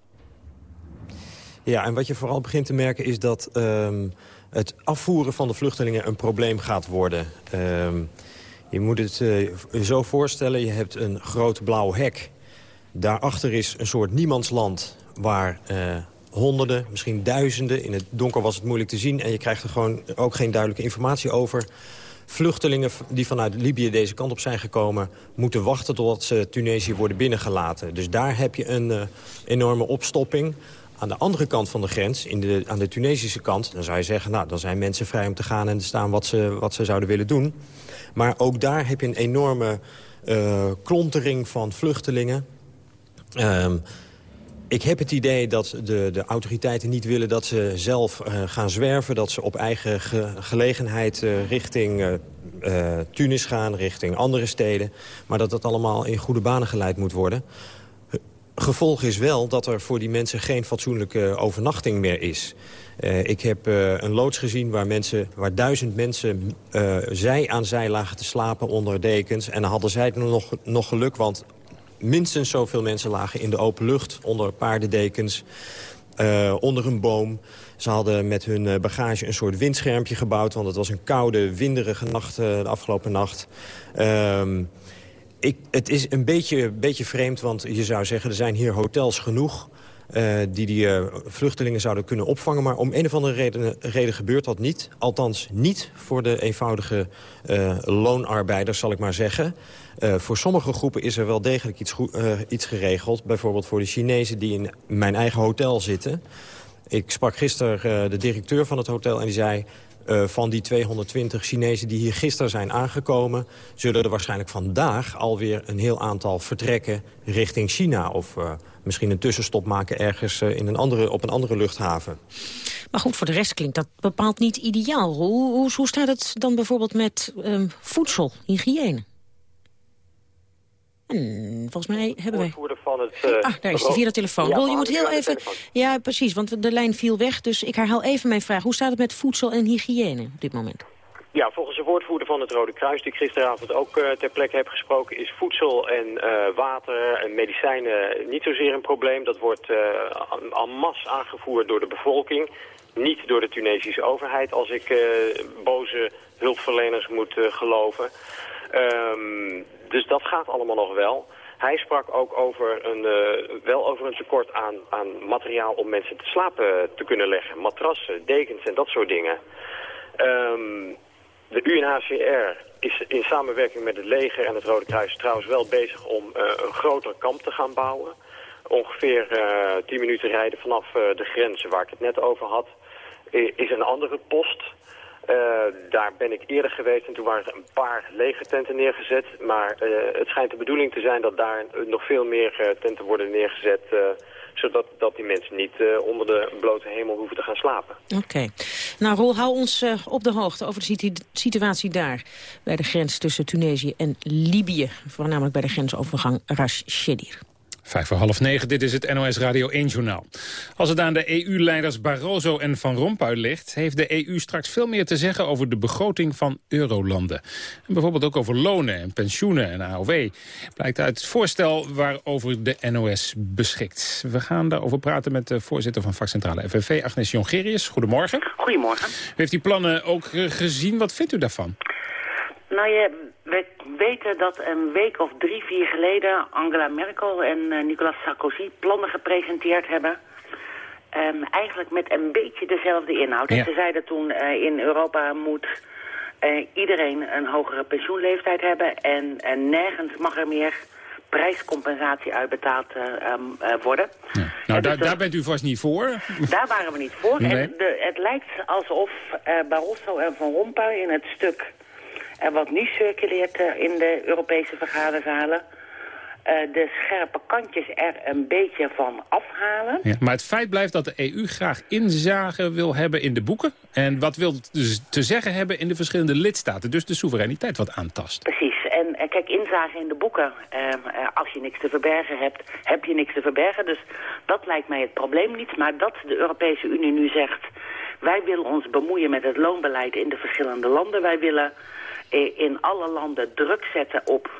Ja, en wat je vooral begint te merken is dat um, het afvoeren van de vluchtelingen een probleem gaat worden. Um, je moet het uh, zo voorstellen, je hebt een groot blauw hek. Daarachter is een soort niemandsland waar uh, honderden, misschien duizenden... in het donker was het moeilijk te zien en je krijgt er gewoon ook geen duidelijke informatie over... Vluchtelingen die vanuit Libië deze kant op zijn gekomen... moeten wachten totdat ze Tunesië worden binnengelaten. Dus daar heb je een uh, enorme opstopping. Aan de andere kant van de grens, in de, aan de Tunesische kant... dan zou je zeggen, nou, dan zijn mensen vrij om te gaan en te staan wat ze, wat ze zouden willen doen. Maar ook daar heb je een enorme uh, klontering van vluchtelingen. Um, ik heb het idee dat de, de autoriteiten niet willen dat ze zelf uh, gaan zwerven. Dat ze op eigen ge gelegenheid uh, richting Tunis gaan, richting andere steden. Maar dat dat allemaal in goede banen geleid moet worden. Gevolg is wel dat er voor die mensen geen fatsoenlijke overnachting meer is. Uh, ik heb uh, een loods gezien waar, mensen, waar duizend mensen uh, zij aan zij lagen te slapen onder dekens. En dan hadden zij nog, nog geluk, want minstens zoveel mensen lagen in de open lucht... onder paardendekens, onder een boom. Ze hadden met hun bagage een soort windschermpje gebouwd... want het was een koude, winderige nacht de afgelopen nacht. Ehm, ik, het is een beetje, beetje vreemd, want je zou zeggen... er zijn hier hotels genoeg uh, die die uh, vluchtelingen zouden kunnen opvangen. Maar om een of andere reden, gebeurt dat niet. Althans niet voor de eenvoudige uh, loonarbeiders, zal ik maar zeggen. voor sommige groepen is er wel degelijk iets, iets geregeld. Bijvoorbeeld voor de Chinezen die in mijn eigen hotel zitten. Ik sprak gisteren de directeur van het hotel en die zei... Uh, van die 220 Chinezen die hier gisteren zijn aangekomen... zullen er waarschijnlijk vandaag alweer een heel aantal vertrekken richting China... of uh, misschien een tussenstop maken ergens uh, in een andere, op een andere luchthaven. Maar goed, voor de rest klinkt dat bepaald niet ideaal. Hoe, hoe, hoe staat het dan bijvoorbeeld met um, voedsel, hygiëne? En volgens mij hebben wij... Van het, uh, ah, daar is hij via de telefoon. Ja, Rol, je moet heel even... Ja, precies, want de lijn viel weg. Dus ik herhaal even mijn vraag. Hoe staat het met voedsel en hygiëne op dit moment? Ja, volgens de woordvoerder van het Rode Kruis, die ik gisteravond ook uh, ter plekke heb gesproken, is voedsel en uh, water en medicijnen niet zozeer een probleem. Dat wordt uh, en masse aangevoerd door de bevolking, niet door de Tunesische overheid, als ik boze hulpverleners moet geloven. Um, dus dat gaat allemaal nog wel. Hij sprak ook over een, uh, wel over een tekort aan, aan materiaal om mensen te slapen te kunnen leggen. Matrassen, dekens en dat soort dingen. Um, de UNHCR is in samenwerking met het leger en het Rode Kruis trouwens wel bezig om uh, een groter kamp te gaan bouwen. ongeveer uh, 10 minuten rijden vanaf de grens waar ik het net over had, is een andere post. Uh, daar ben ik eerder geweest en toen waren er een paar lege tenten neergezet. Maar uh, het schijnt de bedoeling te zijn dat daar nog veel meer uh, tenten worden neergezet... zodat dat die mensen niet onder de blote hemel hoeven te gaan slapen. Oké. Nou, Rol, hou ons op de hoogte over de situatie daar... bij de grens tussen Tunesië en Libië. Voornamelijk bij de grensovergang Rash Shedir. Vijf voor half negen, dit is het NOS Radio 1-journaal. Als het aan de EU-leiders Barroso en Van Rompuy ligt... heeft de EU straks veel meer te zeggen over de begroting van eurolanden. En bijvoorbeeld ook over lonen en pensioenen en AOW. Blijkt uit het voorstel waarover de NOS beschikt. We gaan daarover praten met de voorzitter van vakcentrale FNV, Agnes Jongerius. Goedemorgen. Goedemorgen. U heeft die plannen ook gezien. Wat vindt u daarvan? Nou, je, we weten dat een week of drie, vier geleden Angela Merkel en uh, Nicolas Sarkozy plannen gepresenteerd hebben. Um, eigenlijk met een beetje dezelfde inhoud. Ja. Ze zeiden toen uh, in Europa moet uh, iedereen een hogere pensioenleeftijd hebben en, en nergens mag er meer prijscompensatie uitbetaald um, worden. Ja. Nou, daar, dus daar bent u vast niet voor. Daar waren we niet voor. Nee. En de, het lijkt alsof Barroso en Van Rompuy in het stuk en wat nu circuleert uh, in de Europese vergaderzalen... Uh, de scherpe kantjes er een beetje van afhalen. Ja, maar het feit blijft dat de EU graag inzage wil hebben in de boeken... en wat wil dus te zeggen hebben in de verschillende lidstaten. Dus de soevereiniteit wat aantast. Precies. En uh, kijk, inzage in de boeken, uh, als je niks te verbergen hebt, heb je niks te verbergen. Dus dat lijkt mij het probleem niet. Maar dat de Europese Unie nu zegt... wij willen ons bemoeien met het loonbeleid in de verschillende landen. Wij willen in alle landen druk zetten op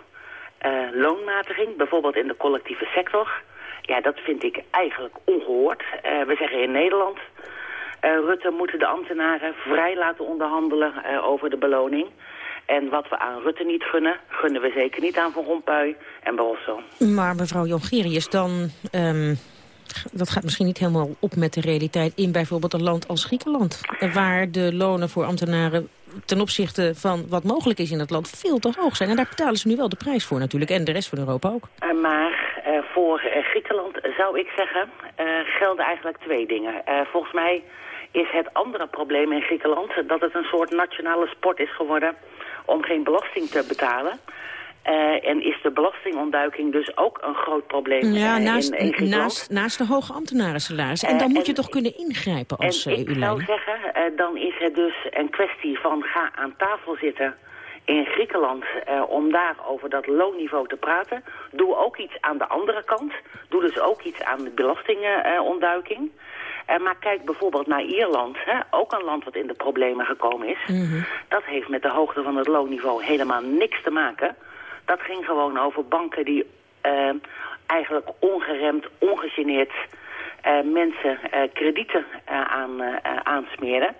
uh, loonmatiging, bijvoorbeeld in de collectieve sector. Ja, dat vind ik eigenlijk ongehoord. Uh, we zeggen in Nederland, uh, Rutte moet de ambtenaren vrij laten onderhandelen over de beloning. En wat we aan Rutte niet gunnen, gunnen we zeker niet aan Van Rompuy en Barroso. Maar mevrouw Jongerius, dan... Um, dat gaat misschien niet helemaal op met de realiteit in bijvoorbeeld een land als Griekenland. Waar de lonen voor ambtenaren ten opzichte van wat mogelijk is in het land veel te hoog zijn. En daar betalen ze nu wel de prijs voor natuurlijk. En de rest van Europa ook. Uh, maar uh, voor uh, Griekenland zou ik zeggen, gelden eigenlijk twee dingen. volgens mij is het andere probleem in Griekenland dat het een soort nationale sport is geworden om geen belasting te betalen. Uh, en is de belastingontduiking dus ook een groot probleem ja, uh, naast, in, in naast, naast de hoge ambtenarensalarissen. En dan uh, moet je toch kunnen ingrijpen als EU-leider? Ik zou zeggen, dan is het dus een kwestie van ga aan tafel zitten in Griekenland om daar over dat loonniveau te praten. Doe ook iets aan de andere kant. Doe dus ook iets aan de belastingontduiking. maar kijk bijvoorbeeld naar Ierland, hè, ook een land wat in de problemen gekomen is. Mm -hmm. Dat heeft met de hoogte van het loonniveau helemaal niks te maken... Dat ging gewoon over banken die uh, eigenlijk ongeremd, ongegeneerd uh, mensen uh, kredieten aan, aansmeren.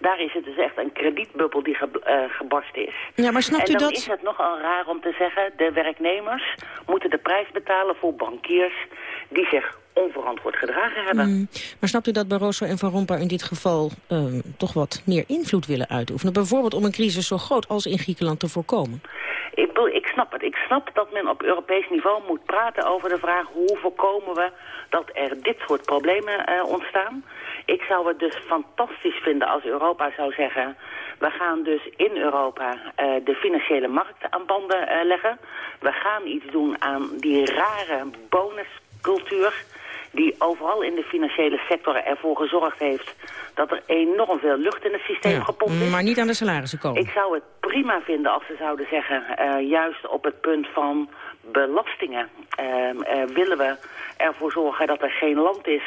Daar is het dus echt een kredietbubbel die ge, gebarst is. Ja, maar snapt en dan u dat? is het nogal raar om te zeggen... de werknemers moeten de prijs betalen voor bankiers... die zich onverantwoord gedragen hebben. Mm, maar snapt u dat Barroso en Van Rompuy in dit geval uh, toch wat meer invloed willen uitoefenen? Bijvoorbeeld om een crisis zo groot als in Griekenland te voorkomen? Ik, ik snap het. Ik snap dat men op Europees niveau moet praten over de vraag... hoe voorkomen we dat er dit soort problemen uh, ontstaan. Ik zou het dus fantastisch vinden als Europa zou zeggen... we gaan dus in Europa uh, de financiële markt aan banden uh, leggen. We gaan iets doen aan die rare bonuscultuur die overal in de financiële sector ervoor gezorgd heeft... dat er enorm veel lucht in het systeem ja, gepompt is. Maar niet aan de salarissen komen. Ik zou het prima vinden als ze zouden zeggen... Uh, juist op het punt van belastingen uh, uh, willen we ervoor zorgen dat er geen land is...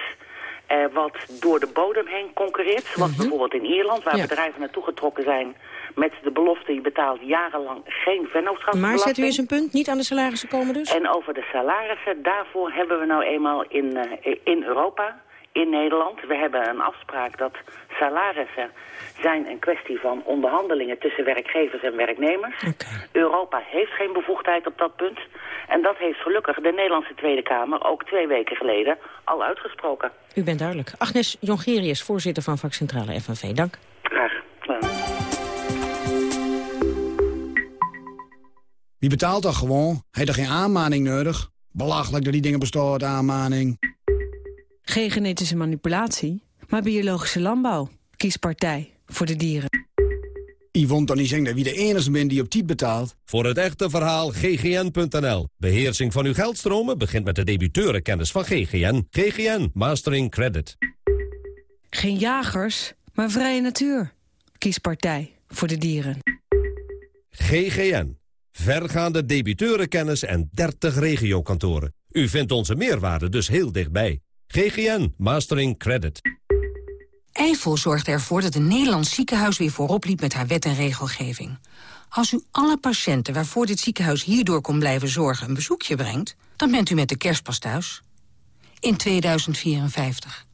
Uh, wat door de bodem heen concurreert. Zoals -hmm. bijvoorbeeld in Ierland, waar ja. bedrijven naartoe getrokken zijn... met de belofte, je betaalt jarenlang geen vennootschapsbelasting. Maar zet u eens een punt, niet aan de salarissen komen dus? En over de salarissen, daarvoor hebben we nou eenmaal in, uh, in Europa, in Nederland... we hebben een afspraak dat salarissen zijn een kwestie van onderhandelingen... tussen werkgevers en werknemers. Okay. Europa heeft geen bevoegdheid op dat punt... En dat heeft gelukkig de Nederlandse Tweede Kamer ook twee weken geleden al uitgesproken. U bent duidelijk. Agnes Jongerius, voorzitter van vakcentrale FNV. Dank. Wie betaalt dat gewoon? Heeft er geen aanmaning nodig? Belachelijk dat die dingen bestaan, aanmaning. Geen genetische manipulatie, maar biologische landbouw. Kies partij voor de dieren. Yvonne toch niet zeggen dat wie de enige bent die op tijd betaalt? Voor het echte verhaal ggn.nl. Beheersing van uw geldstromen begint met de debiteurenkennis van GGN. GGN Mastering Credit. Geen jagers, maar vrije natuur. Kies partij voor de dieren. GGN. Vergaande debiteurenkennis en 30 regiokantoren. U vindt onze meerwaarde dus heel dichtbij. GGN Mastering Credit. Eifel zorgt ervoor dat een Nederlands ziekenhuis weer voorop liep met haar wet en regelgeving. Als u alle patiënten waarvoor dit ziekenhuis hierdoor kon blijven zorgen een bezoekje brengt, dan bent u met de kerstpas thuis. In 2054.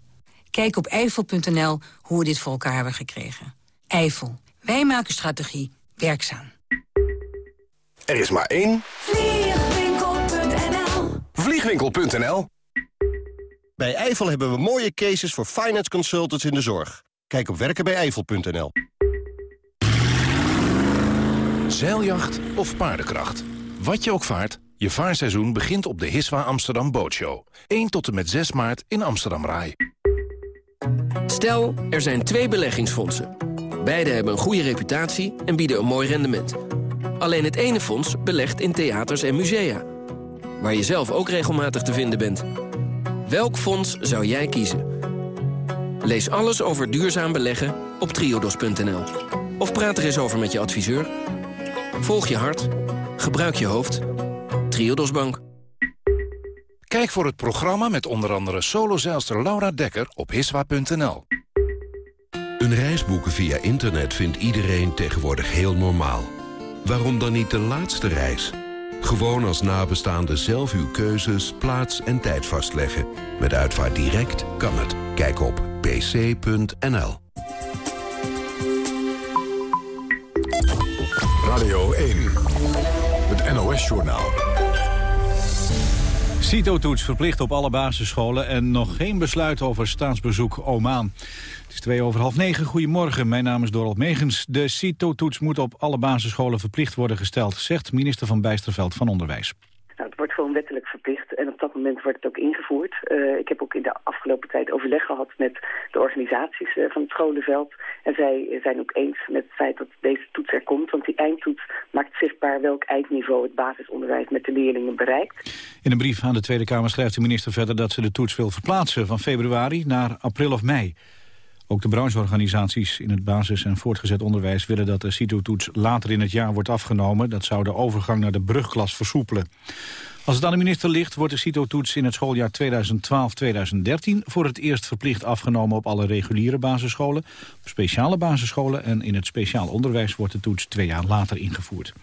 Kijk op eifel.nl hoe we dit voor elkaar hebben gekregen. Eifel. Wij maken strategie werkzaam. Er is maar één. Vliegwinkel.nl Vliegwinkel.nl Bij Eifel hebben we mooie cases voor finance consultants in de zorg. Kijk op werkenbijeifel.nl Zeiljacht of paardenkracht. Wat je ook vaart, je vaarseizoen begint op de Hiswa Amsterdam Bootshow. 1 tot en met 6 maart in Amsterdam Rai. Stel, er zijn twee beleggingsfondsen. Beide hebben een goede reputatie en bieden een mooi rendement. Alleen het ene fonds belegt in theaters en musea. Waar je zelf ook regelmatig te vinden bent. Welk fonds zou jij kiezen? Lees alles over duurzaam beleggen op triodos.nl. Of praat er eens over met je adviseur. Volg je hart. Gebruik je hoofd. Triodos Bank. Kijk voor het programma met onder andere solozeilster Laura Dekker op hiswa.nl. Een reis boeken via internet vindt iedereen tegenwoordig heel normaal. Waarom dan niet de laatste reis? Gewoon als nabestaande zelf uw keuzes, plaats en tijd vastleggen. Met Uitvaart Direct kan het. Kijk op pc.nl. Radio 1. Het NOS-journaal. CITO-toets verplicht op alle basisscholen en nog geen besluit over staatsbezoek Oman. Het is twee over half negen. Goedemorgen, mijn naam is Dorald Megens. De CITO-toets moet op alle basisscholen verplicht worden gesteld, zegt minister van Bijsterveld van Onderwijs. Wordt gewoon wettelijk verplicht en op dat moment wordt het ook ingevoerd. Uh, ik heb ook in de afgelopen tijd overleg gehad met de organisaties uh, van het scholenveld. En zij zijn ook eens met het feit dat deze toets er komt. Want die eindtoets maakt zichtbaar welk eindniveau het basisonderwijs met de leerlingen bereikt. In een brief aan de Tweede Kamer schrijft de minister verder dat ze de toets wil verplaatsen van februari naar april of mei. Ook de brancheorganisaties in het basis- en voortgezet onderwijs willen dat de CITO-toets later in het jaar wordt afgenomen. Dat zou de overgang naar de brugklas versoepelen. Als het aan de minister ligt, wordt de CITO-toets in het schooljaar 2012-2013 voor het eerst verplicht afgenomen op alle reguliere basisscholen, op speciale basisscholen en in het speciaal onderwijs wordt de toets twee jaar later ingevoerd.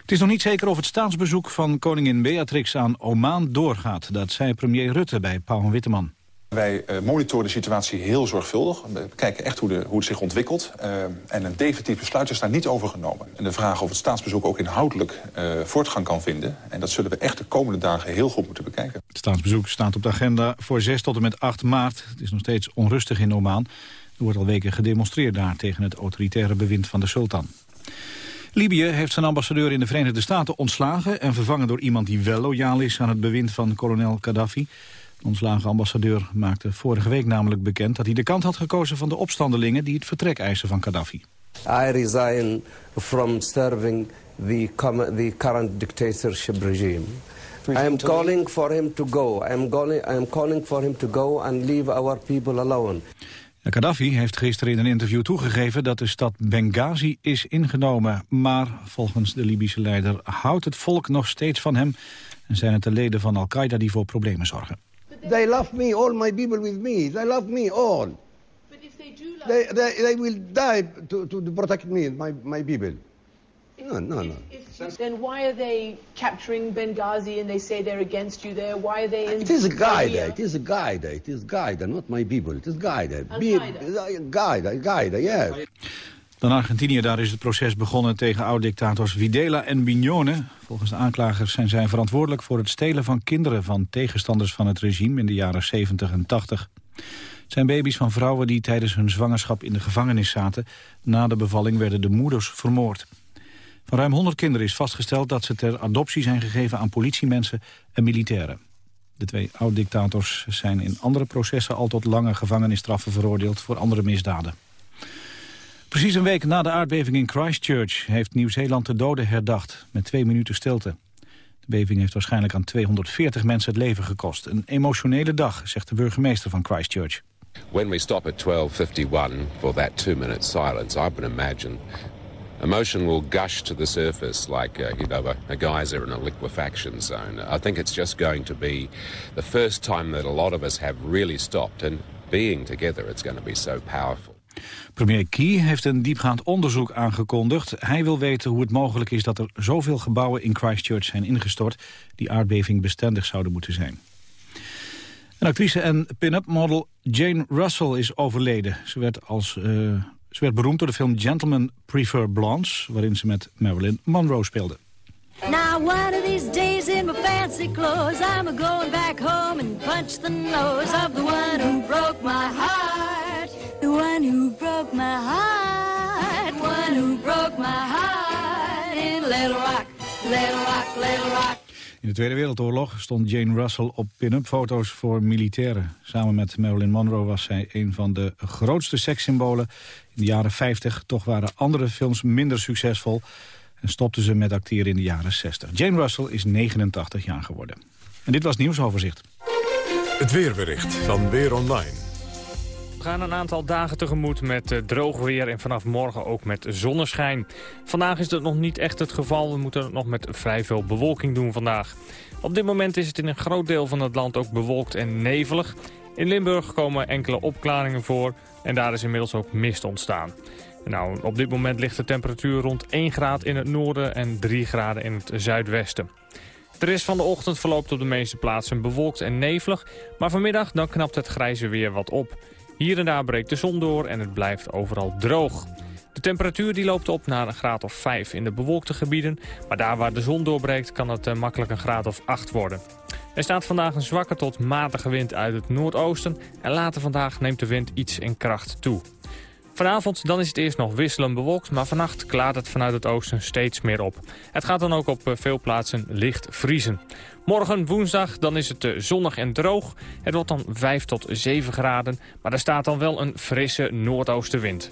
Het is nog niet zeker of het staatsbezoek van koningin Beatrix aan Oman doorgaat. Dat zei premier Rutte bij Paul Witteman. Wij uh, monitoren de situatie heel zorgvuldig. We kijken echt hoe, de, hoe het zich ontwikkelt. Uh, en een definitief besluit is daar niet over genomen. En de vraag of het staatsbezoek ook inhoudelijk uh, voortgang kan vinden... en dat zullen we echt de komende dagen heel goed moeten bekijken. Het staatsbezoek staat op de agenda voor 6 tot en met 8 maart. Het is nog steeds onrustig in Oman. Er wordt al weken gedemonstreerd daar tegen het autoritaire bewind van de sultan. Libië heeft zijn ambassadeur in de Verenigde Staten ontslagen... en vervangen door iemand die wel loyaal is aan het bewind van kolonel Gaddafi... Ontslagen ambassadeur maakte vorige week namelijk bekend... dat hij de kant had gekozen van de opstandelingen... die het vertrek eisen van Gaddafi. I resign from serving the, the current dictatorship regime. I am calling for him to go. I am, calling, I am calling for him to go and leave our people alone. Gaddafi heeft gisteren in een interview toegegeven dat de stad Benghazi is ingenomen. Maar volgens de Libische leider houdt het volk nog steeds van hem... en zijn het de leden van Al-Qaeda die voor problemen zorgen. They love me, all my people with me. They love me all. But if they do love they, they, they will die to, to protect me, my, my people. No, no, no. If, then why are they capturing Benghazi and they say they're against you there? Why are they in It is a guide, it is a guide, it is guide, not my people. It is guide. Al-Qaeda? Guide, guide, yes. Dan Argentinië, daar is het proces begonnen tegen oud-dictators Videla en Bignone. Volgens de aanklagers zijn zij verantwoordelijk voor het stelen van kinderen van tegenstanders van het regime in de jaren 70 en 80. Het zijn baby's van vrouwen die tijdens hun zwangerschap in de gevangenis zaten. Na de bevalling werden de moeders vermoord. Van ruim 100 kinderen is vastgesteld dat ze ter adoptie zijn gegeven aan politiemensen en militairen. De twee oud-dictators zijn in andere processen al tot lange gevangenisstraffen veroordeeld voor andere misdaden. Precies een week na de aardbeving in Christchurch heeft Nieuw-Zeeland de doden herdacht met twee minuten stilte. De beving heeft waarschijnlijk aan 240 mensen het leven gekost. Een emotionele dag, zegt de burgemeester van Christchurch. When we stop at 12:51 for that two-minute silence, I can imagine emotion will gush to the surface like uh, you know a, a geyser in a liquefaction zone. I think it's just going to be the first time that a lot of us have really stopped and being together. It's going to be so powerful. Premier Key heeft een diepgaand onderzoek aangekondigd. Hij wil weten hoe het mogelijk is dat er zoveel gebouwen in Christchurch zijn ingestort... die aardbeving bestendig zouden moeten zijn. Een actrice en pin-up model Jane Russell is overleden. Ze werd, als, uh, ze werd beroemd door de film Gentlemen Prefer Blondes... waarin ze met Marilyn Monroe speelde. Now one of these days in my fancy clothes I'm going back home and punch the nose of the one who broke my heart one who broke my heart The one who broke my heart In Little Rock, Little Rock, Little Rock in de Tweede Wereldoorlog stond Jane Russell op pin-up foto's voor militairen. Samen met Marilyn Monroe was zij een van de grootste sekssymbolen in de jaren 50. Toch waren andere films minder succesvol en stopte ze met acteren in de jaren 60. Jane Russell is 89 jaar geworden. En dit was nieuwsoverzicht. Het weerbericht van Weer Online. We gaan een aantal dagen tegemoet met uh, droog weer en vanaf morgen ook met zonneschijn. Vandaag is dat nog niet echt het geval. We moeten het nog met vrij veel bewolking doen vandaag. Op dit moment is het in een groot deel van het land ook bewolkt en nevelig. In Limburg komen enkele opklaringen voor en daar is inmiddels ook mist ontstaan. Nou, op dit moment ligt de temperatuur rond 1 graad in het noorden en 3 graden in het zuidwesten. De rest van de ochtend verloopt op de meeste plaatsen bewolkt en nevelig, maar vanmiddag dan knapt het grijze weer wat op. Hier en daar breekt de zon door en het blijft overal droog. De temperatuur die loopt op naar een graad of 5 in de bewolkte gebieden. Maar daar waar de zon doorbreekt kan het uh, makkelijk een graad of 8 worden. Er staat vandaag een zwakke tot matige wind uit het noordoosten. En later vandaag neemt de wind iets in kracht toe. Vanavond dan is het eerst nog wisselend bewolkt, maar vannacht klaart het vanuit het oosten steeds meer op. Het gaat dan ook op eh, veel plaatsen licht vriezen. Morgen woensdag dan is het eh, zonnig en droog. Het wordt dan 5 tot 7 graden, maar er staat dan wel een frisse noordoostenwind.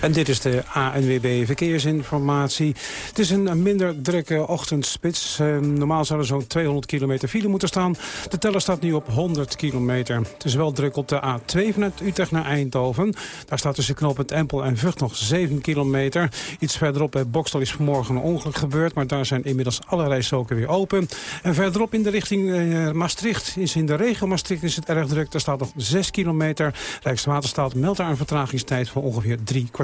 En dit is de ANWB Verkeersinformatie. Het is een minder drukke ochtendspits. Ehm, normaal zou er zo'n 200 kilometer file moeten staan. De teller staat nu op 100 kilometer. Het is wel druk op de A2 vanuit Utrecht naar Eindhoven. Daar staat tussen knooppunt Empel en Vught nog 7 kilometer. Iets verderop bij Bokstel is vanmorgen een ongeluk gebeurd... maar daar zijn inmiddels alle rijstroken weer open. En verderop in de richting uh, Maastricht, is in de regio Maastricht is het erg druk. Daar staat nog 6 kilometer. Rijkswaterstaat meldt daar een vertragingstijd van ongeveer drie kwartier.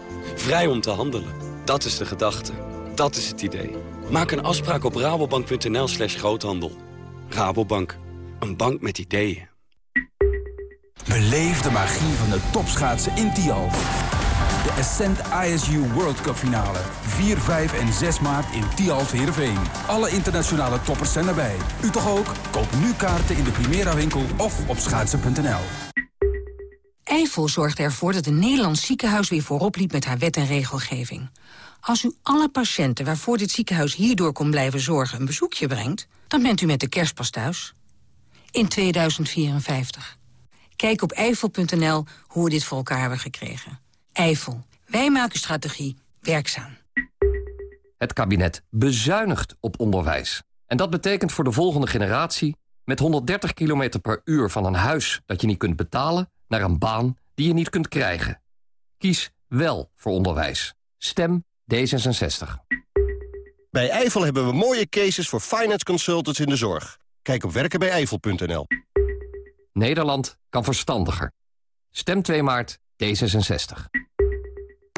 Vrij om te handelen. Dat is de gedachte. Dat is het idee. Maak een afspraak op rabobank.nl slash groothandel. Rabobank. Een bank met ideeën. Beleef de magie van de topschaatsen in Tialf. De Ascent ISU World Cup finale. 4, 5 en 6 maart in Tialf Heerenveen. Alle internationale toppers zijn erbij. U toch ook? Koop nu kaarten in de Primera winkel of op schaatsen.nl. Eifel zorgt ervoor dat een Nederlands ziekenhuis weer voorop liep met haar wet en regelgeving. Als u alle patiënten waarvoor dit ziekenhuis hierdoor kon blijven zorgen een bezoekje brengt, dan bent u met de kerstpas thuis. In 2054. Kijk op eifel.nl hoe we dit voor elkaar hebben gekregen. Eifel. Wij maken strategie werkzaam. Het kabinet bezuinigt op onderwijs. En dat betekent voor de volgende generatie... met 130 km per uur van een huis dat je niet kunt betalen naar een baan die je niet kunt krijgen. Kies wel voor onderwijs. Stem D66. Bij Eifel hebben we mooie cases voor finance consultants in de zorg. Kijk op werkenbijeifel.nl. Nederland kan verstandiger. Stem 2 maart D66.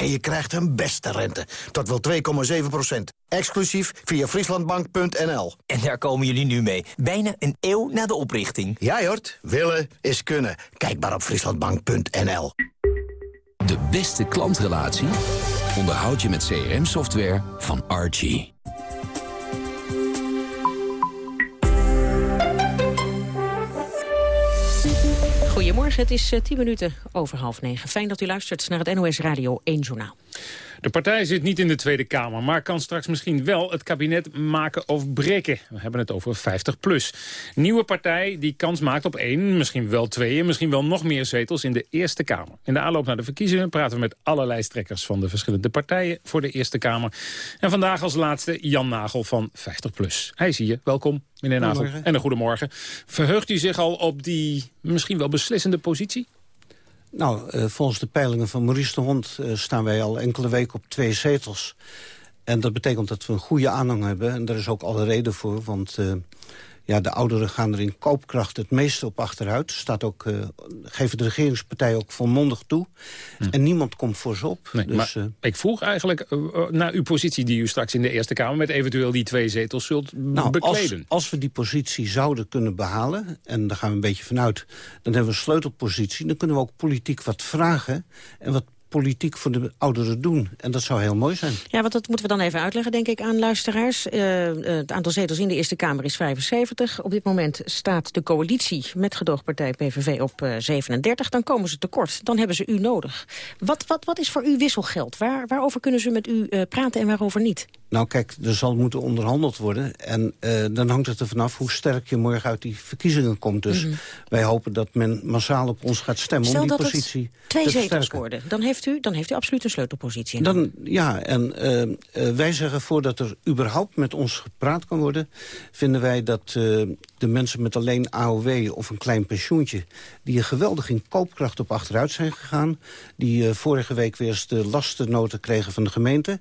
En je krijgt een beste rente, tot wel 2,7 procent. Exclusief via frieslandbank.nl. En daar komen jullie nu mee, bijna een eeuw na de oprichting. Ja, Jort, willen is kunnen. Kijk maar op frieslandbank.nl. De beste klantrelatie onderhoud je met CRM-software van Archie. Goedemorgen, het is 10 minuten over half negen. Fijn dat u luistert naar het NOS Radio 1 Journaal. De partij zit niet in de Tweede Kamer, maar kan straks misschien wel het kabinet maken of breken. We hebben het over 50PLUS. Nieuwe partij die kans maakt op één, misschien wel twee en misschien wel nog meer zetels in de Eerste Kamer. In de aanloop naar de verkiezingen praten we met alle lijsttrekkers van de verschillende partijen voor de Eerste Kamer. En vandaag als laatste Jan Nagel van 50PLUS. Hij is hier, welkom meneer Nagel en een goedemorgen. Verheugt u zich al op die misschien wel beslissende positie? Nou, uh, volgens de peilingen van Maurice de Hond uh, staan wij al enkele weken op twee zetels. En dat betekent dat we een goede aanhang hebben. En daar is ook alle reden voor, want uh, ja, de ouderen gaan er in koopkracht het meeste op achteruit. Staat ook, geven de regeringspartijen ook volmondig toe. Hm. En niemand komt voor ze op. Nee, dus, maar ik vroeg eigenlijk naar uw positie die u straks in de Eerste Kamer... met eventueel die twee zetels zult nou, bekleden. Als, als we die positie zouden kunnen behalen... en daar gaan we een beetje vanuit, dan hebben we een sleutelpositie... dan kunnen we ook politiek wat vragen en wat politiek voor de ouderen doen. En dat zou heel mooi zijn. Ja, want dat moeten we dan even uitleggen, denk ik, aan luisteraars. Uh, het aantal zetels in de Eerste Kamer is 75. Op dit moment staat de coalitie met gedoogpartij PVV op uh, 37. Dan komen ze tekort. Dan hebben ze u nodig. Wat, wat, wat is voor u wisselgeld? Waar, waarover kunnen ze met u uh, praten en waarover niet? Nou kijk, er zal moeten onderhandeld worden. En uh, dan hangt het er vanaf hoe sterk je morgen uit die verkiezingen komt. Dus mm -hmm. wij hopen dat men massaal op ons gaat stemmen Stel om die dat positie het twee te zetels worden. Dan heeft, u, dan heeft u absoluut een sleutelpositie. in Dan, ja, en uh, uh, wij zeggen voordat er überhaupt met ons gepraat kan worden... vinden wij dat de mensen met alleen AOW of een klein pensioentje... die er geweldig in koopkracht op achteruit zijn gegaan... die vorige week weer eens de lastennoten kregen van de gemeente...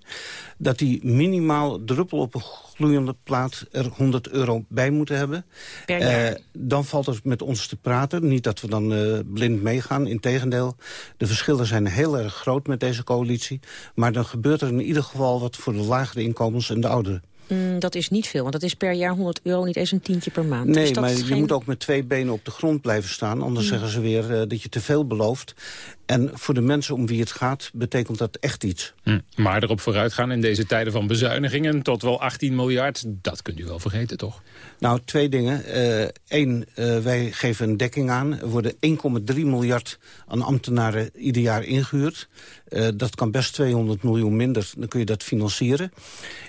dat die minimaal druppel op een gloeiende plaat er 100 euro bij moeten hebben. Per jaar. Uh, dan valt het met ons te praten. Niet dat we dan uh, blind meegaan, integendeel. De verschillen zijn heel erg groot met deze coalitie. Maar dan gebeurt er in ieder geval wat voor de lagere inkomens en de ouderen. Mm, dat is niet veel, want dat is per jaar 100 euro, niet eens een tientje per maand. Nee, maar geen... je moet ook met twee benen op de grond blijven staan. Anders mm. zeggen ze weer uh, dat je te veel belooft. En voor de mensen om wie het gaat, betekent dat echt iets. Hm. Maar erop vooruit gaan in deze tijden van bezuinigingen... tot wel 18 miljard, dat kunt u wel vergeten, toch? Nou, twee dingen. Eén, uh, uh, wij geven een dekking aan. Er worden 1,3 miljard aan ambtenaren ieder jaar ingehuurd. Uh, dat kan best 200 miljoen minder, dan kun je dat financieren.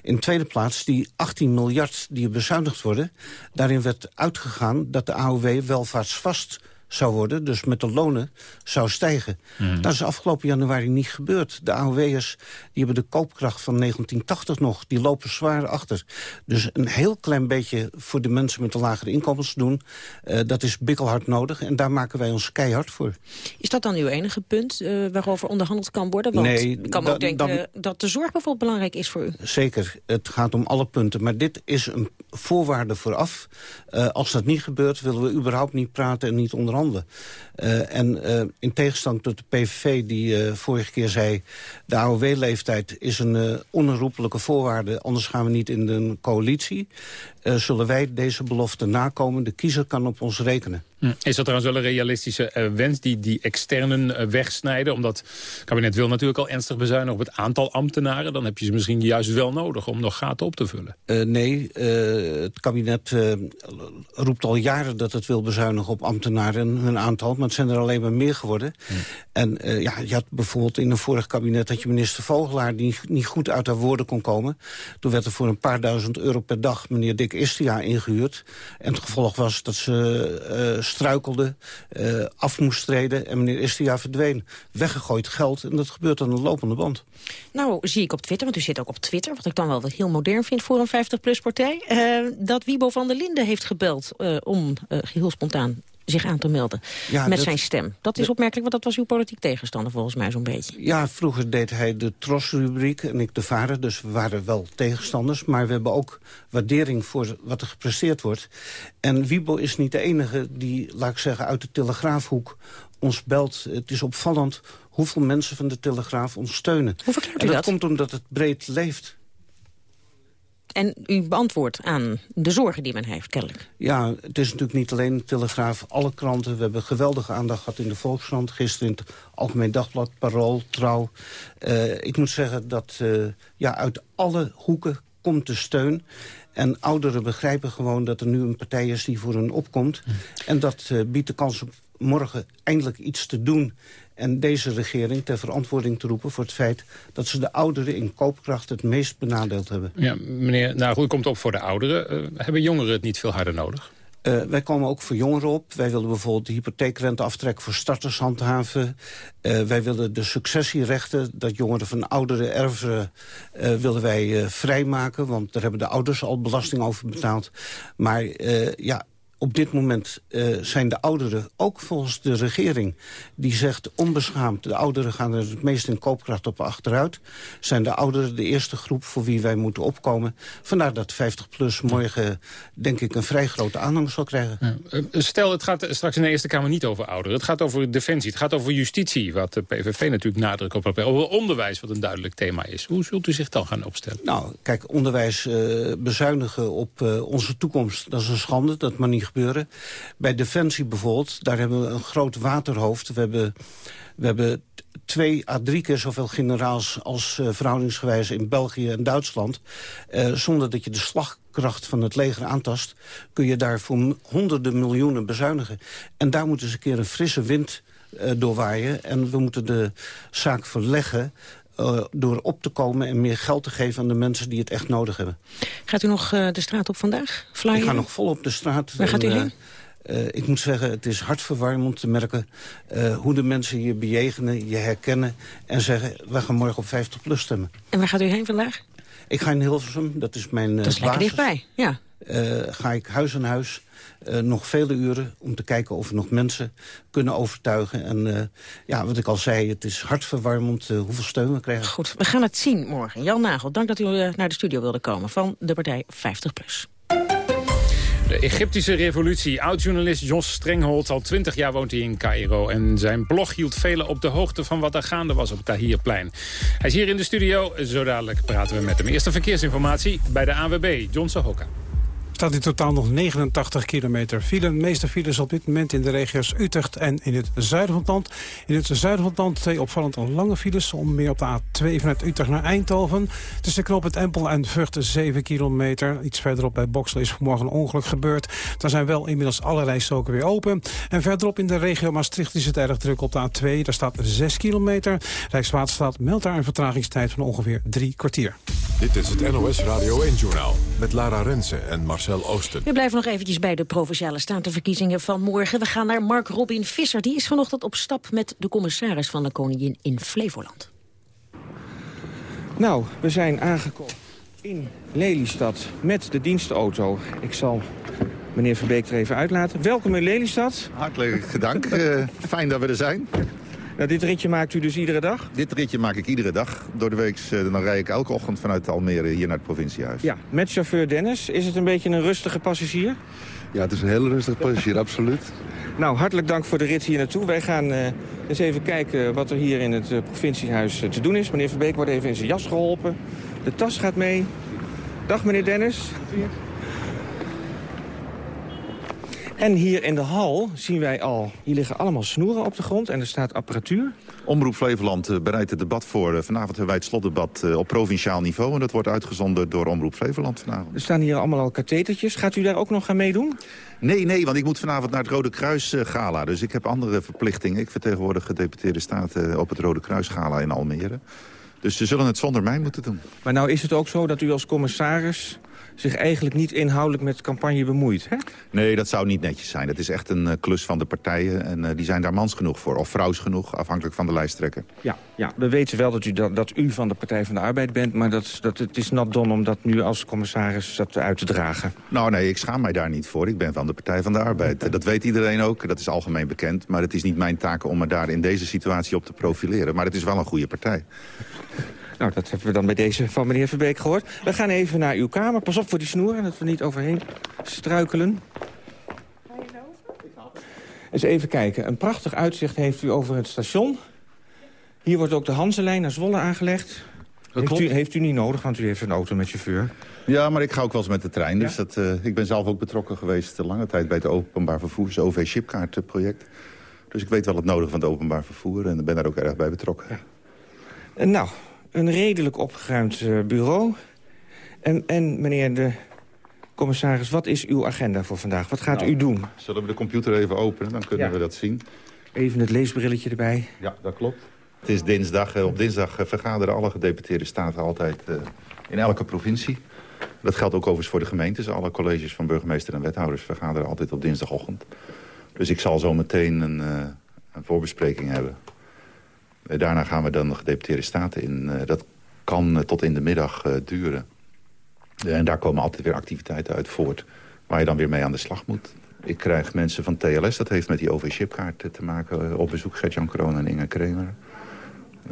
In de tweede plaats, die 18 miljard die er bezuinigd worden... daarin werd uitgegaan dat de AOW welvaartsvast zou worden, dus met de lonen zou stijgen. Mm. Dat is afgelopen januari niet gebeurd. De AOW'ers die hebben de koopkracht van 1980 nog, die lopen zwaar achter. Dus een heel klein beetje voor de mensen met de lagere inkomens doen, uh, dat is bikkelhard nodig en daar maken wij ons keihard voor. Is dat dan uw enige punt uh, waarover onderhandeld kan worden? Want nee, ik kan me ook denken dan, dat de zorg bijvoorbeeld belangrijk is voor u. Zeker, het gaat om alle punten, maar dit is een voorwaarde vooraf. Uh, als dat niet gebeurt, willen we überhaupt niet praten en niet onderhandelen. Uh, en uh, in tegenstelling tot de PVV die uh, vorige keer zei... de AOW-leeftijd is een onherroepelijke voorwaarde... anders gaan we niet in de coalitie... zullen wij deze belofte nakomen. De kiezer kan op ons rekenen. Is dat trouwens wel een realistische uh, wens, die, die externen uh, wegsnijden? Omdat het kabinet wil natuurlijk al ernstig bezuinigen op het aantal ambtenaren. Dan heb je ze misschien juist wel nodig om nog gaten op te vullen. Uh, nee, het kabinet roept al jaren dat het wil bezuinigen op ambtenaren en hun aantal. Maar het zijn er alleen maar meer geworden. Hmm. En ja, je had bijvoorbeeld in een vorig kabinet dat je minister Vogelaar... die niet goed uit haar woorden kon komen. Toen werd er voor een paar duizend euro per dag meneer Dick Istia ingehuurd. En het gevolg was dat ze struikelde, uh, af moest treden en meneer Istia verdween. Weggegooid geld en dat gebeurt aan de lopende band. Nou zie ik op Twitter, want u zit ook op Twitter... wat ik dan wel heel modern vind voor een 50-plus-partij... Uh, dat Wiebo van der Linden heeft gebeld uh, om, heel spontaan zich aan te melden Ja, met dat- zijn stem. Dat is opmerkelijk, want dat was uw politiek tegenstander volgens mij zo'n beetje. Ja, vroeger deed hij de Tros-rubriek en ik de Varen. Dus we waren wel tegenstanders. Maar we hebben ook waardering voor wat er gepresteerd wordt. En Wiebo is niet de enige die, laat ik zeggen, uit de Telegraafhoek ons belt. Het is opvallend hoeveel mensen van de Telegraaf ons steunen. Hoe verklaart en u dat dat? komt omdat het breed leeft. En u beantwoordt aan de zorgen die men heeft, kennelijk. Ja, het is natuurlijk niet alleen de Telegraaf. Alle kranten, we hebben geweldige aandacht gehad in de Volkskrant. Gisteren in het Algemeen Dagblad, Parool, Trouw. Eh, ik moet zeggen dat eh, ja, uit alle hoeken komt de steun. En ouderen begrijpen gewoon dat er nu een partij is die voor hen opkomt. En dat eh, biedt de kans om morgen eindelijk iets te doen. En deze regering ter verantwoording te roepen voor het feit... dat ze de ouderen in koopkracht het meest benadeeld hebben. Ja, meneer Nagel, u komt op voor de ouderen. Eh, hebben jongeren het niet veel harder nodig? Eh, wij komen ook voor jongeren op. Wij willen bijvoorbeeld de hypotheekrenteaftrek voor starters handhaven. Eh, wij willen de successierechten, dat jongeren van oudere erven... willen wij vrijmaken, want daar hebben de ouders al belasting over betaald. Maar ja, op dit moment eh, zijn de ouderen, ook volgens de regering... die zegt onbeschaamd, de ouderen gaan er het meest in koopkracht op achteruit... zijn de ouderen de eerste groep voor wie wij moeten opkomen. Vandaar dat 50PLUS morgen, denk ik, een vrij grote aanhang zal krijgen. Eh, Stel, het gaat straks in de Eerste Kamer niet over ouderen. Het gaat over defensie, het gaat over justitie... wat de PVV natuurlijk nadruk op heeft. Over onderwijs, wat een duidelijk thema is. Hoe zult u zich dan gaan opstellen? Nou, kijk, onderwijs eh, bezuinigen op onze toekomst, dat is een schande. Dat mag niet Bij Defensie bijvoorbeeld, daar hebben we een groot waterhoofd. We hebben, we hebben twee à drie keer zoveel generaals als eh, verhoudingsgewijs in België en Duitsland. Eh, zonder dat je de slagkracht van het leger aantast... kun je daar voor honderden miljoenen bezuinigen. En daar moet eens een keer een frisse wind eh, doorwaaien. En we moeten de zaak verleggen eh, door op te komen en meer geld te geven aan de mensen die het echt nodig hebben. Gaat u nog eh, de straat op vandaag? Flyer? Ik ga nog vol op de straat. Waar gaat u En, heen? eh, ik moet zeggen, het is hartverwarmend te merken hoe de mensen je bejegenen, je herkennen en zeggen, we gaan morgen op 50 plus stemmen. En waar gaat u heen vandaag? Ik ga in Hilversum, dat is mijn Dat is lekker dichtbij, ja. Eh, ga ik huis aan huis, eh, nog vele uren... om te kijken of we nog mensen kunnen overtuigen. En eh, ja, wat ik al zei, het is hartverwarmend eh, hoeveel steun we krijgen. Goed, we gaan het zien morgen. Jan Nagel, dank dat u naar de studio wilde komen van de partij 50PLUS. De Egyptische revolutie. Oud-journalist Jos Strenghold, al twintig jaar woont hij in Cairo. En zijn blog hield velen op de hoogte van wat er gaande was op het Tahrirplein. Hij is hier in de studio. Zo dadelijk praten we met hem. Eerste verkeersinformatie bij de AWB, John Sohoka. Staat in totaal nog 89 kilometer file. De meeste files op dit moment in de regio's Utrecht en in het zuiden van het land. In het zuiden van het land twee opvallend lange files. Om meer op de A2 vanuit Utrecht naar Eindhoven. Tussen Knoop het Empel en Vught 7 kilometer. Iets verderop bij Boksel is vanmorgen een ongeluk gebeurd. Daar zijn wel inmiddels alle rijstroken weer open. En verderop in de regio Maastricht is het erg druk op de A2. Daar staat 6 kilometer. Rijkswaterstaat meldt daar een vertragingstijd van ongeveer drie kwartier. Dit is het NOS Radio 1-journaal met Lara Rensen en Marcel Oosten. We blijven nog eventjes bij de Provinciale Statenverkiezingen van morgen. We gaan naar Mark Robin Visser. Die is vanochtend op stap met de commissaris van de Koningin in Flevoland. Nou, we zijn aangekomen in Lelystad met de dienstauto. Ik zal meneer Verbeek er even uitlaten. Welkom in Lelystad. Hartelijk dank. Eh, fijn dat we er zijn. Nou, dit ritje maakt u dus iedere dag? Dit ritje maak ik iedere dag. Door de week eh, dan rij ik elke ochtend vanuit Almere hier naar het provinciehuis. Ja, met chauffeur Dennis. Is het een beetje een rustige passagier? Ja, het is een heel rustig passagier, *laughs* absoluut. Nou, hartelijk dank voor de rit hier naartoe. Wij gaan eh, eens even kijken wat er hier in het eh, provinciehuis eh, te doen is. Meneer Verbeek wordt even in zijn jas geholpen. De tas gaat mee. Dag meneer Dennis. En hier in de hal zien wij al, hier liggen allemaal snoeren op de grond en er staat apparatuur. Omroep Flevoland eh, bereidt het debat voor. Eh, Vanavond hebben wij het slotdebat eh, op provinciaal niveau. En dat wordt uitgezonden door Omroep Flevoland vanavond. Er staan hier allemaal al kathetertjes. Gaat u daar ook nog aan meedoen? Nee, nee, want ik moet vanavond naar het Rode Kruis Gala. Dus ik heb andere verplichtingen. Ik vertegenwoordig gedeputeerde staten op het Rode Kruis Gala in Almere. Dus ze zullen het zonder mij moeten doen. Maar nou is het ook zo dat u als commissaris zich eigenlijk niet inhoudelijk met campagne bemoeit. Hè? Nee, dat zou niet netjes zijn. Het is echt een uh, klus van de partijen en uh, die zijn daar mans genoeg voor. Of vrouws genoeg, afhankelijk van de lijsttrekker. Ja, ja we weten wel dat u, dat, dat u van de Partij van de Arbeid bent... maar dat, dat, het is nat dom om dat nu als commissaris dat uit te dragen. Nou nee, ik schaam mij daar niet voor. Ik ben van de Partij van de Arbeid. Dat weet iedereen ook, dat is algemeen bekend. Maar het is niet mijn taak om me daar in deze situatie op te profileren. Maar het is wel een goede partij. Nou, dat hebben we dan bij deze van meneer Verbeek gehoord. We gaan even naar uw kamer. Pas op voor die snoeren, dat we niet overheen struikelen. Eens even kijken. Een prachtig uitzicht heeft u over het station. Hier wordt ook de Hanselijn naar Zwolle aangelegd. Heeft u, heeft u, niet nodig, want u heeft een auto met chauffeur. Ja, maar ik ga ook wel eens met de trein. Dus dat, uh, ik ben zelf ook betrokken geweest de lange tijd bij het openbaar vervoer. Het OV-chipkaartproject. Dus ik weet wel het nodige van het openbaar vervoer. En ben daar ook erg bij betrokken. Ja. En nou, een redelijk opgeruimd uh, bureau. En, en meneer de commissaris, wat is uw agenda voor vandaag? Wat gaat nou, u doen? Zullen we de computer even openen? Dan kunnen Ja. we dat zien. Even het leesbrilletje erbij. Ja, dat klopt. Het is dinsdag. Eh, Op dinsdag eh, vergaderen alle gedeputeerde staten altijd eh, in elke provincie. Dat geldt ook overigens voor de gemeentes. Alle colleges van burgemeester en wethouders vergaderen altijd op dinsdagochtend. Dus ik zal zo meteen een, eh, een voorbespreking hebben. Daarna gaan we dan de gedeputeerde staten in. Eh, Dat kan eh, tot in de middag eh, duren. En daar komen altijd weer activiteiten uit voort... waar je dan weer mee aan de slag moet. Ik krijg mensen van TLS, dat heeft met die OV-chipkaart te maken... op bezoek, Gert-Jan Kroon en Inge Kremer.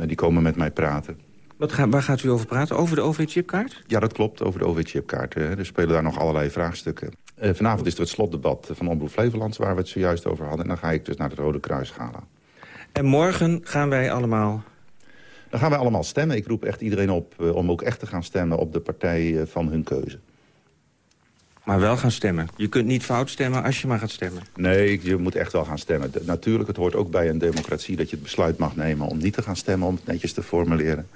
Die komen met mij praten. Wat ga, waar gaat u over praten? Over de OV-chipkaart? Ja, dat klopt, over de OV-chipkaart. Er spelen daar nog allerlei vraagstukken. Vanavond is er het slotdebat van Omroep Flevoland... waar we het zojuist over hadden. En dan ga ik dus naar het Rode Kruis Gala. En morgen gaan wij allemaal... Dan gaan wij allemaal stemmen. Ik roep echt iedereen op eh, om ook echt te gaan stemmen... op de partij eh, van hun keuze. Maar wel gaan stemmen. Je kunt niet fout stemmen als je maar gaat stemmen. Nee, je moet echt wel gaan stemmen. Natuurlijk, het hoort ook bij een democratie... dat je het besluit mag nemen om niet te gaan stemmen... om het netjes te formuleren.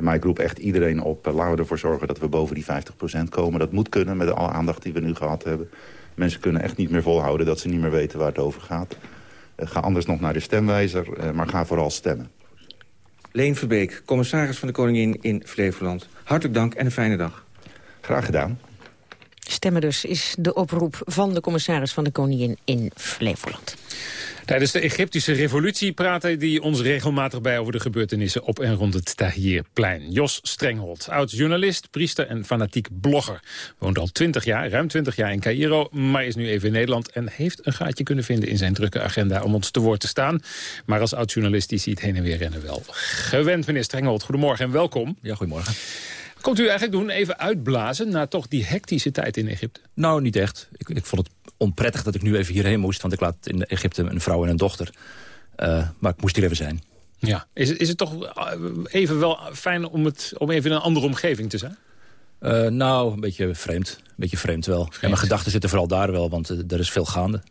Maar ik roep echt iedereen op. eh, Laten we ervoor zorgen dat we boven die 50% komen. Dat moet kunnen met alle aandacht die we nu gehad hebben. Mensen kunnen echt niet meer volhouden dat ze niet meer weten waar het over gaat. Eh, Ga anders nog naar de stemwijzer, eh, maar ga vooral stemmen. Leen Verbeek, commissaris van de Koningin in Flevoland. Hartelijk dank en een fijne dag. Graag gedaan. Stemmen dus is de oproep van de commissaris van de Koningin in Flevoland. Tijdens de Egyptische revolutie praten die ons regelmatig bij over de gebeurtenissen op en rond het Tahrirplein. Jos Strenghold, oud-journalist, priester en fanatiek blogger. Woont al 20 jaar, ruim 20 jaar in Cairo, maar is nu even in Nederland... en heeft een gaatje kunnen vinden in zijn drukke agenda om ons te woord te staan. Maar als oud-journalist is hij het heen en weer rennen wel gewend. Meneer Strenghold, goedemorgen en welkom. Ja, goedemorgen. Komt u eigenlijk doen, even uitblazen... na toch die hectische tijd in Egypte? Nou, niet echt. Ik, ik vond het onprettig dat ik nu even hierheen moest... want ik laat in Egypte een vrouw en een dochter. Uh, maar ik moest hier even zijn. Ja. Is, is het toch even wel fijn om, het, om even in een andere omgeving te zijn? Uh, nou, een beetje vreemd. Een beetje vreemd wel. Vreemd. En mijn gedachten zitten vooral daar wel, want er is veel gaande.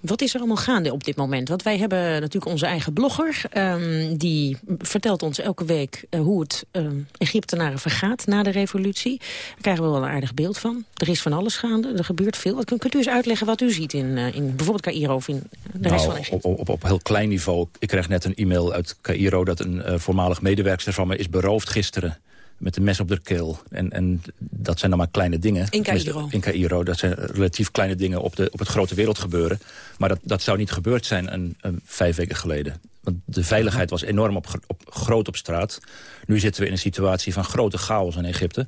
Wat is er allemaal gaande op dit moment? Want wij hebben natuurlijk onze eigen blogger. Um, die vertelt ons elke week uh, hoe het um, Egyptenaren vergaat na de revolutie. Daar krijgen we wel een aardig beeld van. Er is van alles gaande, er gebeurt veel. Kunt, kunt u eens uitleggen wat u ziet in, uh, in bijvoorbeeld Cairo of in de nou, rest van Egypte? Op, op, op heel klein niveau. Ik kreeg net een e-mail uit Cairo dat een uh, voormalig medewerkster van me is beroofd gisteren met een mes op de keel. En, en dat zijn dan maar kleine dingen. In Cairo? In Cairo. Dat zijn relatief kleine dingen op, de, op het grote wereld gebeuren. Maar dat, dat zou niet gebeurd zijn een, een vijf weken geleden. Want de veiligheid was enorm op, op, groot op straat. Nu zitten we in een situatie van grote chaos in Egypte.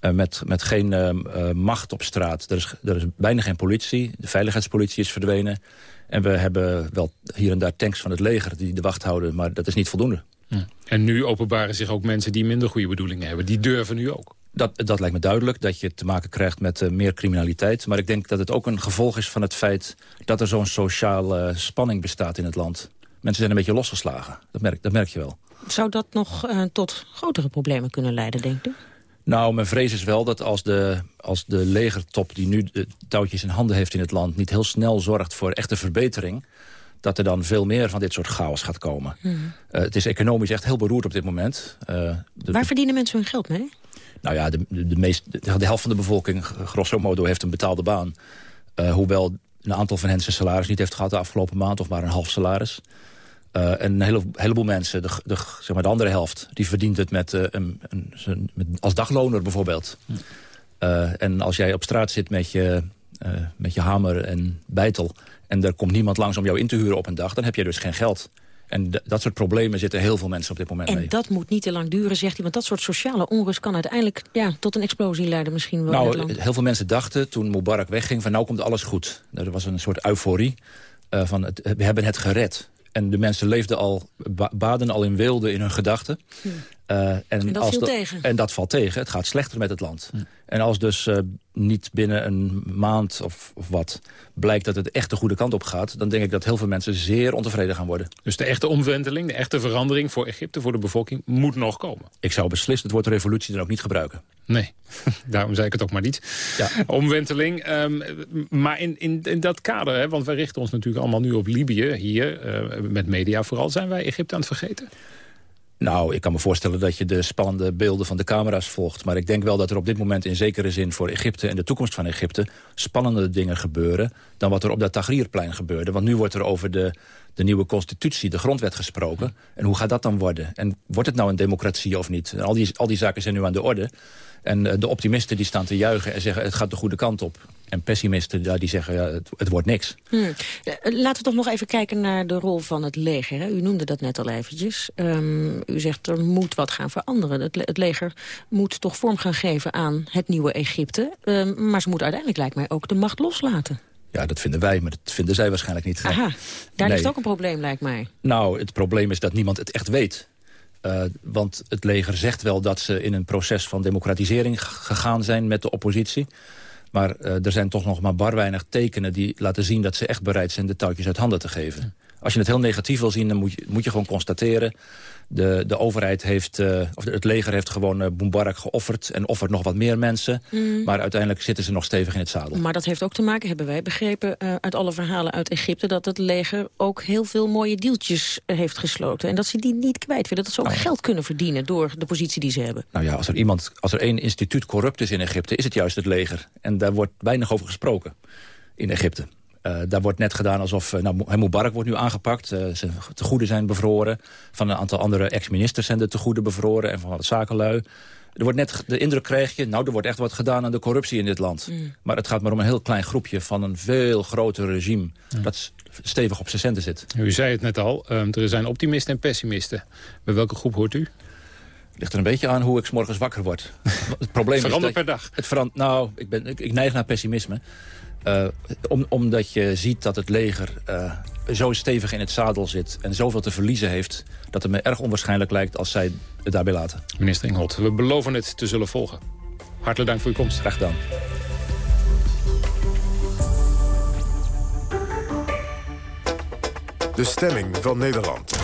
Uh, met, met geen uh, uh, macht op straat. Er is, er is bijna geen politie. De veiligheidspolitie is verdwenen. En we hebben wel hier en daar tanks van het leger die de wacht houden. Maar dat is niet voldoende. Ja. En nu openbaren zich ook mensen die minder goede bedoelingen hebben. Die durven nu ook. Dat, dat lijkt me duidelijk, dat je te maken krijgt met uh, meer criminaliteit. Maar ik denk dat het ook een gevolg is van het feit... dat er zo'n sociale uh, spanning bestaat in het land. Mensen zijn een beetje losgeslagen. Dat merk, dat merk je wel. Zou dat nog uh, tot grotere problemen kunnen leiden, denk u? Nou, mijn vrees is wel dat als de, als de legertop... die nu de touwtjes in handen heeft in het land... niet heel snel zorgt voor echte verbetering dat er dan veel meer van dit soort chaos gaat komen. Hmm. Uh, het is economisch echt heel beroerd op dit moment. Uh, de, Waar verdienen mensen hun geld mee? Nou ja, de, de, de, meest, de, de helft van de bevolking, grosso modo, heeft een betaalde baan. Uh, hoewel een aantal van hen zijn salaris niet heeft gehad de afgelopen maand... of maar een half salaris. en een hele, heleboel mensen, de, de, zeg maar de andere helft... die verdient het met, een, een, met als dagloner bijvoorbeeld. En als jij op straat zit met je, uh, met je hamer en bijtel... en er komt niemand langs om jou in te huren op een dag... dan heb je dus geen geld. En dat soort problemen zitten heel veel mensen op dit moment en mee. En dat moet niet te lang duren, zegt hij. Want dat soort sociale onrust kan uiteindelijk ja, tot een explosie leiden misschien wel. Nou, heel veel mensen dachten toen Mubarak wegging... van nou komt alles goed. Er was een soort euforie uh, van het, we hebben het gered. En de mensen leefden al, ba baden al in weelde in hun gedachten. Hm. Uh, en, en, dat als viel tegen. En dat valt tegen. Het gaat slechter met het land. En als dus uh, niet binnen een maand of, of, wat blijkt dat het echt de goede kant op gaat... dan denk ik dat heel veel mensen zeer ontevreden gaan worden. Dus de echte omwenteling, de echte verandering voor Egypte, voor de bevolking... moet nog komen? Ik zou beslist het woord revolutie dan ook niet gebruiken. Nee, *laughs* daarom zei ik het ook maar niet. Ja. Omwenteling. Um, maar in, in, in dat kader, hè, want wij richten ons natuurlijk allemaal nu op Libië... hier, uh, met media vooral, zijn wij Egypte aan het vergeten? Nou, ik kan me voorstellen dat je de spannende beelden van de camera's volgt. Maar ik denk wel dat er op dit moment in zekere zin voor Egypte en de toekomst van Egypte... spannende dingen gebeuren dan wat er op dat Tahrirplein gebeurde. Want nu wordt er over de, de nieuwe constitutie, de grondwet gesproken. En hoe gaat dat dan worden? En wordt het nou een democratie of niet? Al, die, al die zaken zijn nu aan de orde. En uh, de optimisten die staan te juichen en zeggen het gaat de goede kant op. En pessimisten ja, die zeggen ja, het, het wordt niks. Hmm. Laten we toch nog even kijken naar de rol van het leger. Hè? U noemde dat net al eventjes. Um, u zegt er moet wat gaan veranderen. Het, het, leger moet toch vorm gaan geven aan het nieuwe Egypte. Um, maar ze moeten uiteindelijk, lijkt mij, ook de macht loslaten. Ja, dat vinden wij, maar dat vinden zij waarschijnlijk niet. Aha, daar nee. ligt ook een probleem, lijkt mij. Nou, het probleem is dat niemand het echt weet. Uh, want het leger zegt wel dat ze in een proces van democratisering gegaan zijn met de oppositie. Maar uh, er zijn toch nog maar bar weinig tekenen die laten zien dat ze echt bereid zijn de touwtjes uit handen te geven. Als je het heel negatief wil zien, dan moet je, moet je gewoon constateren... De, de overheid heeft, uh, of het leger heeft gewoon uh, Mubarak geofferd... en offert nog wat meer mensen. Mm. Maar uiteindelijk zitten ze nog stevig in het zadel. Maar dat heeft ook te maken, hebben wij begrepen... Uh, uit alle verhalen uit Egypte... dat het leger ook heel veel mooie deeltjes heeft gesloten. En dat ze die niet kwijt willen. Dat ze ook nou ja. geld kunnen verdienen door de positie die ze hebben. Nou ja, als er, iemand, als er één instituut corrupt is in Egypte... is het juist het leger. En daar wordt weinig over gesproken in Egypte. Uh, daar wordt net gedaan alsof... Uh, nou, Mubarak wordt nu aangepakt. Uh, zijn tegoeden zijn bevroren. Van een aantal andere ex-ministers zijn de tegoeden bevroren. En van wat zakenlui. Er wordt net de indruk krijg je... nou, er wordt echt wat gedaan aan de corruptie in dit land. Mm. Maar het gaat maar om een heel klein groepje van een veel groter regime... Mm. dat stevig op zijn centen zit. U zei het net al, um, er zijn optimisten en pessimisten. Bij welke groep hoort u? ligt er een beetje aan hoe ik 's morgens wakker word. *laughs* het probleem Verander is dat per dag? Het verand, nou, ik, ben, ik, ik neig naar pessimisme. Uh, om, omdat je ziet dat het leger uh, zo stevig in het zadel zit... en zoveel te verliezen heeft... dat het me erg onwaarschijnlijk lijkt als zij het daarbij laten. Minister Ingholt, we beloven het te zullen volgen. Hartelijk dank voor uw komst. Graag gedaan. De stemming van Nederland.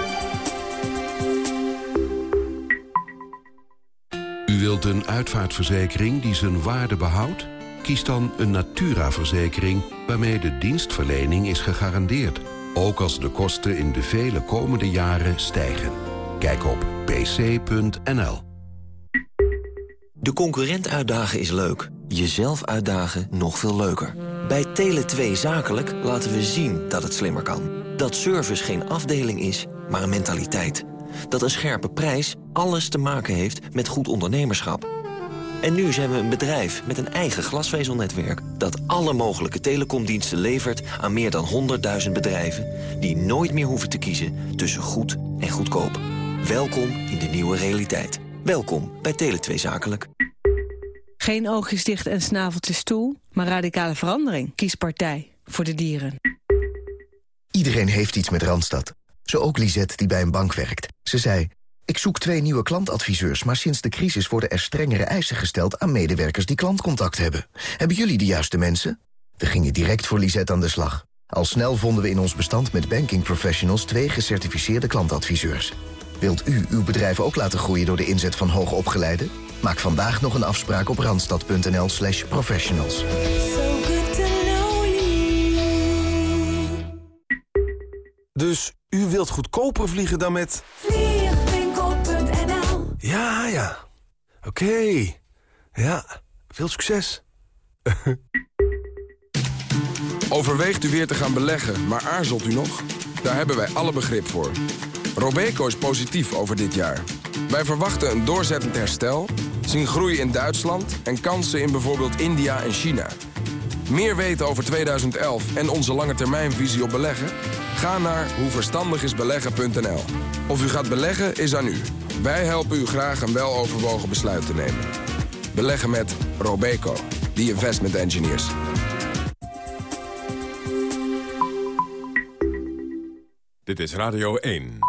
U wilt een uitvaartverzekering die zijn waarde behoudt? Kies dan een Natura-verzekering waarmee de dienstverlening is gegarandeerd. Ook als de kosten in de vele komende jaren stijgen. Kijk op pc.nl. De concurrent uitdagen is leuk. Jezelf uitdagen nog veel leuker. Bij Tele2 Zakelijk laten we zien dat het slimmer kan. Dat service geen afdeling is, maar een mentaliteit. Dat een scherpe prijs alles te maken heeft met goed ondernemerschap. En nu zijn we een bedrijf met een eigen glasvezelnetwerk... dat alle mogelijke telecomdiensten levert aan meer dan 100.000 bedrijven... die nooit meer hoeven te kiezen tussen goed en goedkoop. Welkom in de nieuwe realiteit. Welkom bij Tele2 Zakelijk. Geen oogjes dicht en snaveltjes toe, maar radicale verandering. Kies partij voor de dieren. Iedereen heeft iets met Randstad. Zo ook Lisette, die bij een bank werkt. Ze zei, ik zoek twee nieuwe klantadviseurs... maar sinds de crisis worden er strengere eisen gesteld... aan medewerkers die klantcontact hebben. Hebben jullie de juiste mensen? We gingen direct voor Lisette aan de slag. Al snel vonden we in ons bestand met banking professionals... twee gecertificeerde klantadviseurs. Wilt u uw bedrijf ook laten groeien door de inzet van hoogopgeleiden? Maak vandaag nog een afspraak op randstad.nl slash professionals. Dus u wilt goedkoper vliegen dan met... Vliegwinkel.nl Ja, ja. Oké. Ja, veel succes. *laughs* Overweegt u weer te gaan beleggen, maar aarzelt u nog? Daar hebben wij alle begrip voor. Robeco is positief over dit jaar. Wij verwachten een doorzettend herstel, zien groei in Duitsland... en kansen in bijvoorbeeld India en China. Meer weten over 2011 en onze lange termijnvisie op beleggen? Ga naar hoeverstandigisbeleggen.nl. Of u gaat beleggen is aan u. Wij helpen u graag een weloverwogen besluit te nemen. Beleggen met Robeco, the investment engineers. Dit is Radio 1.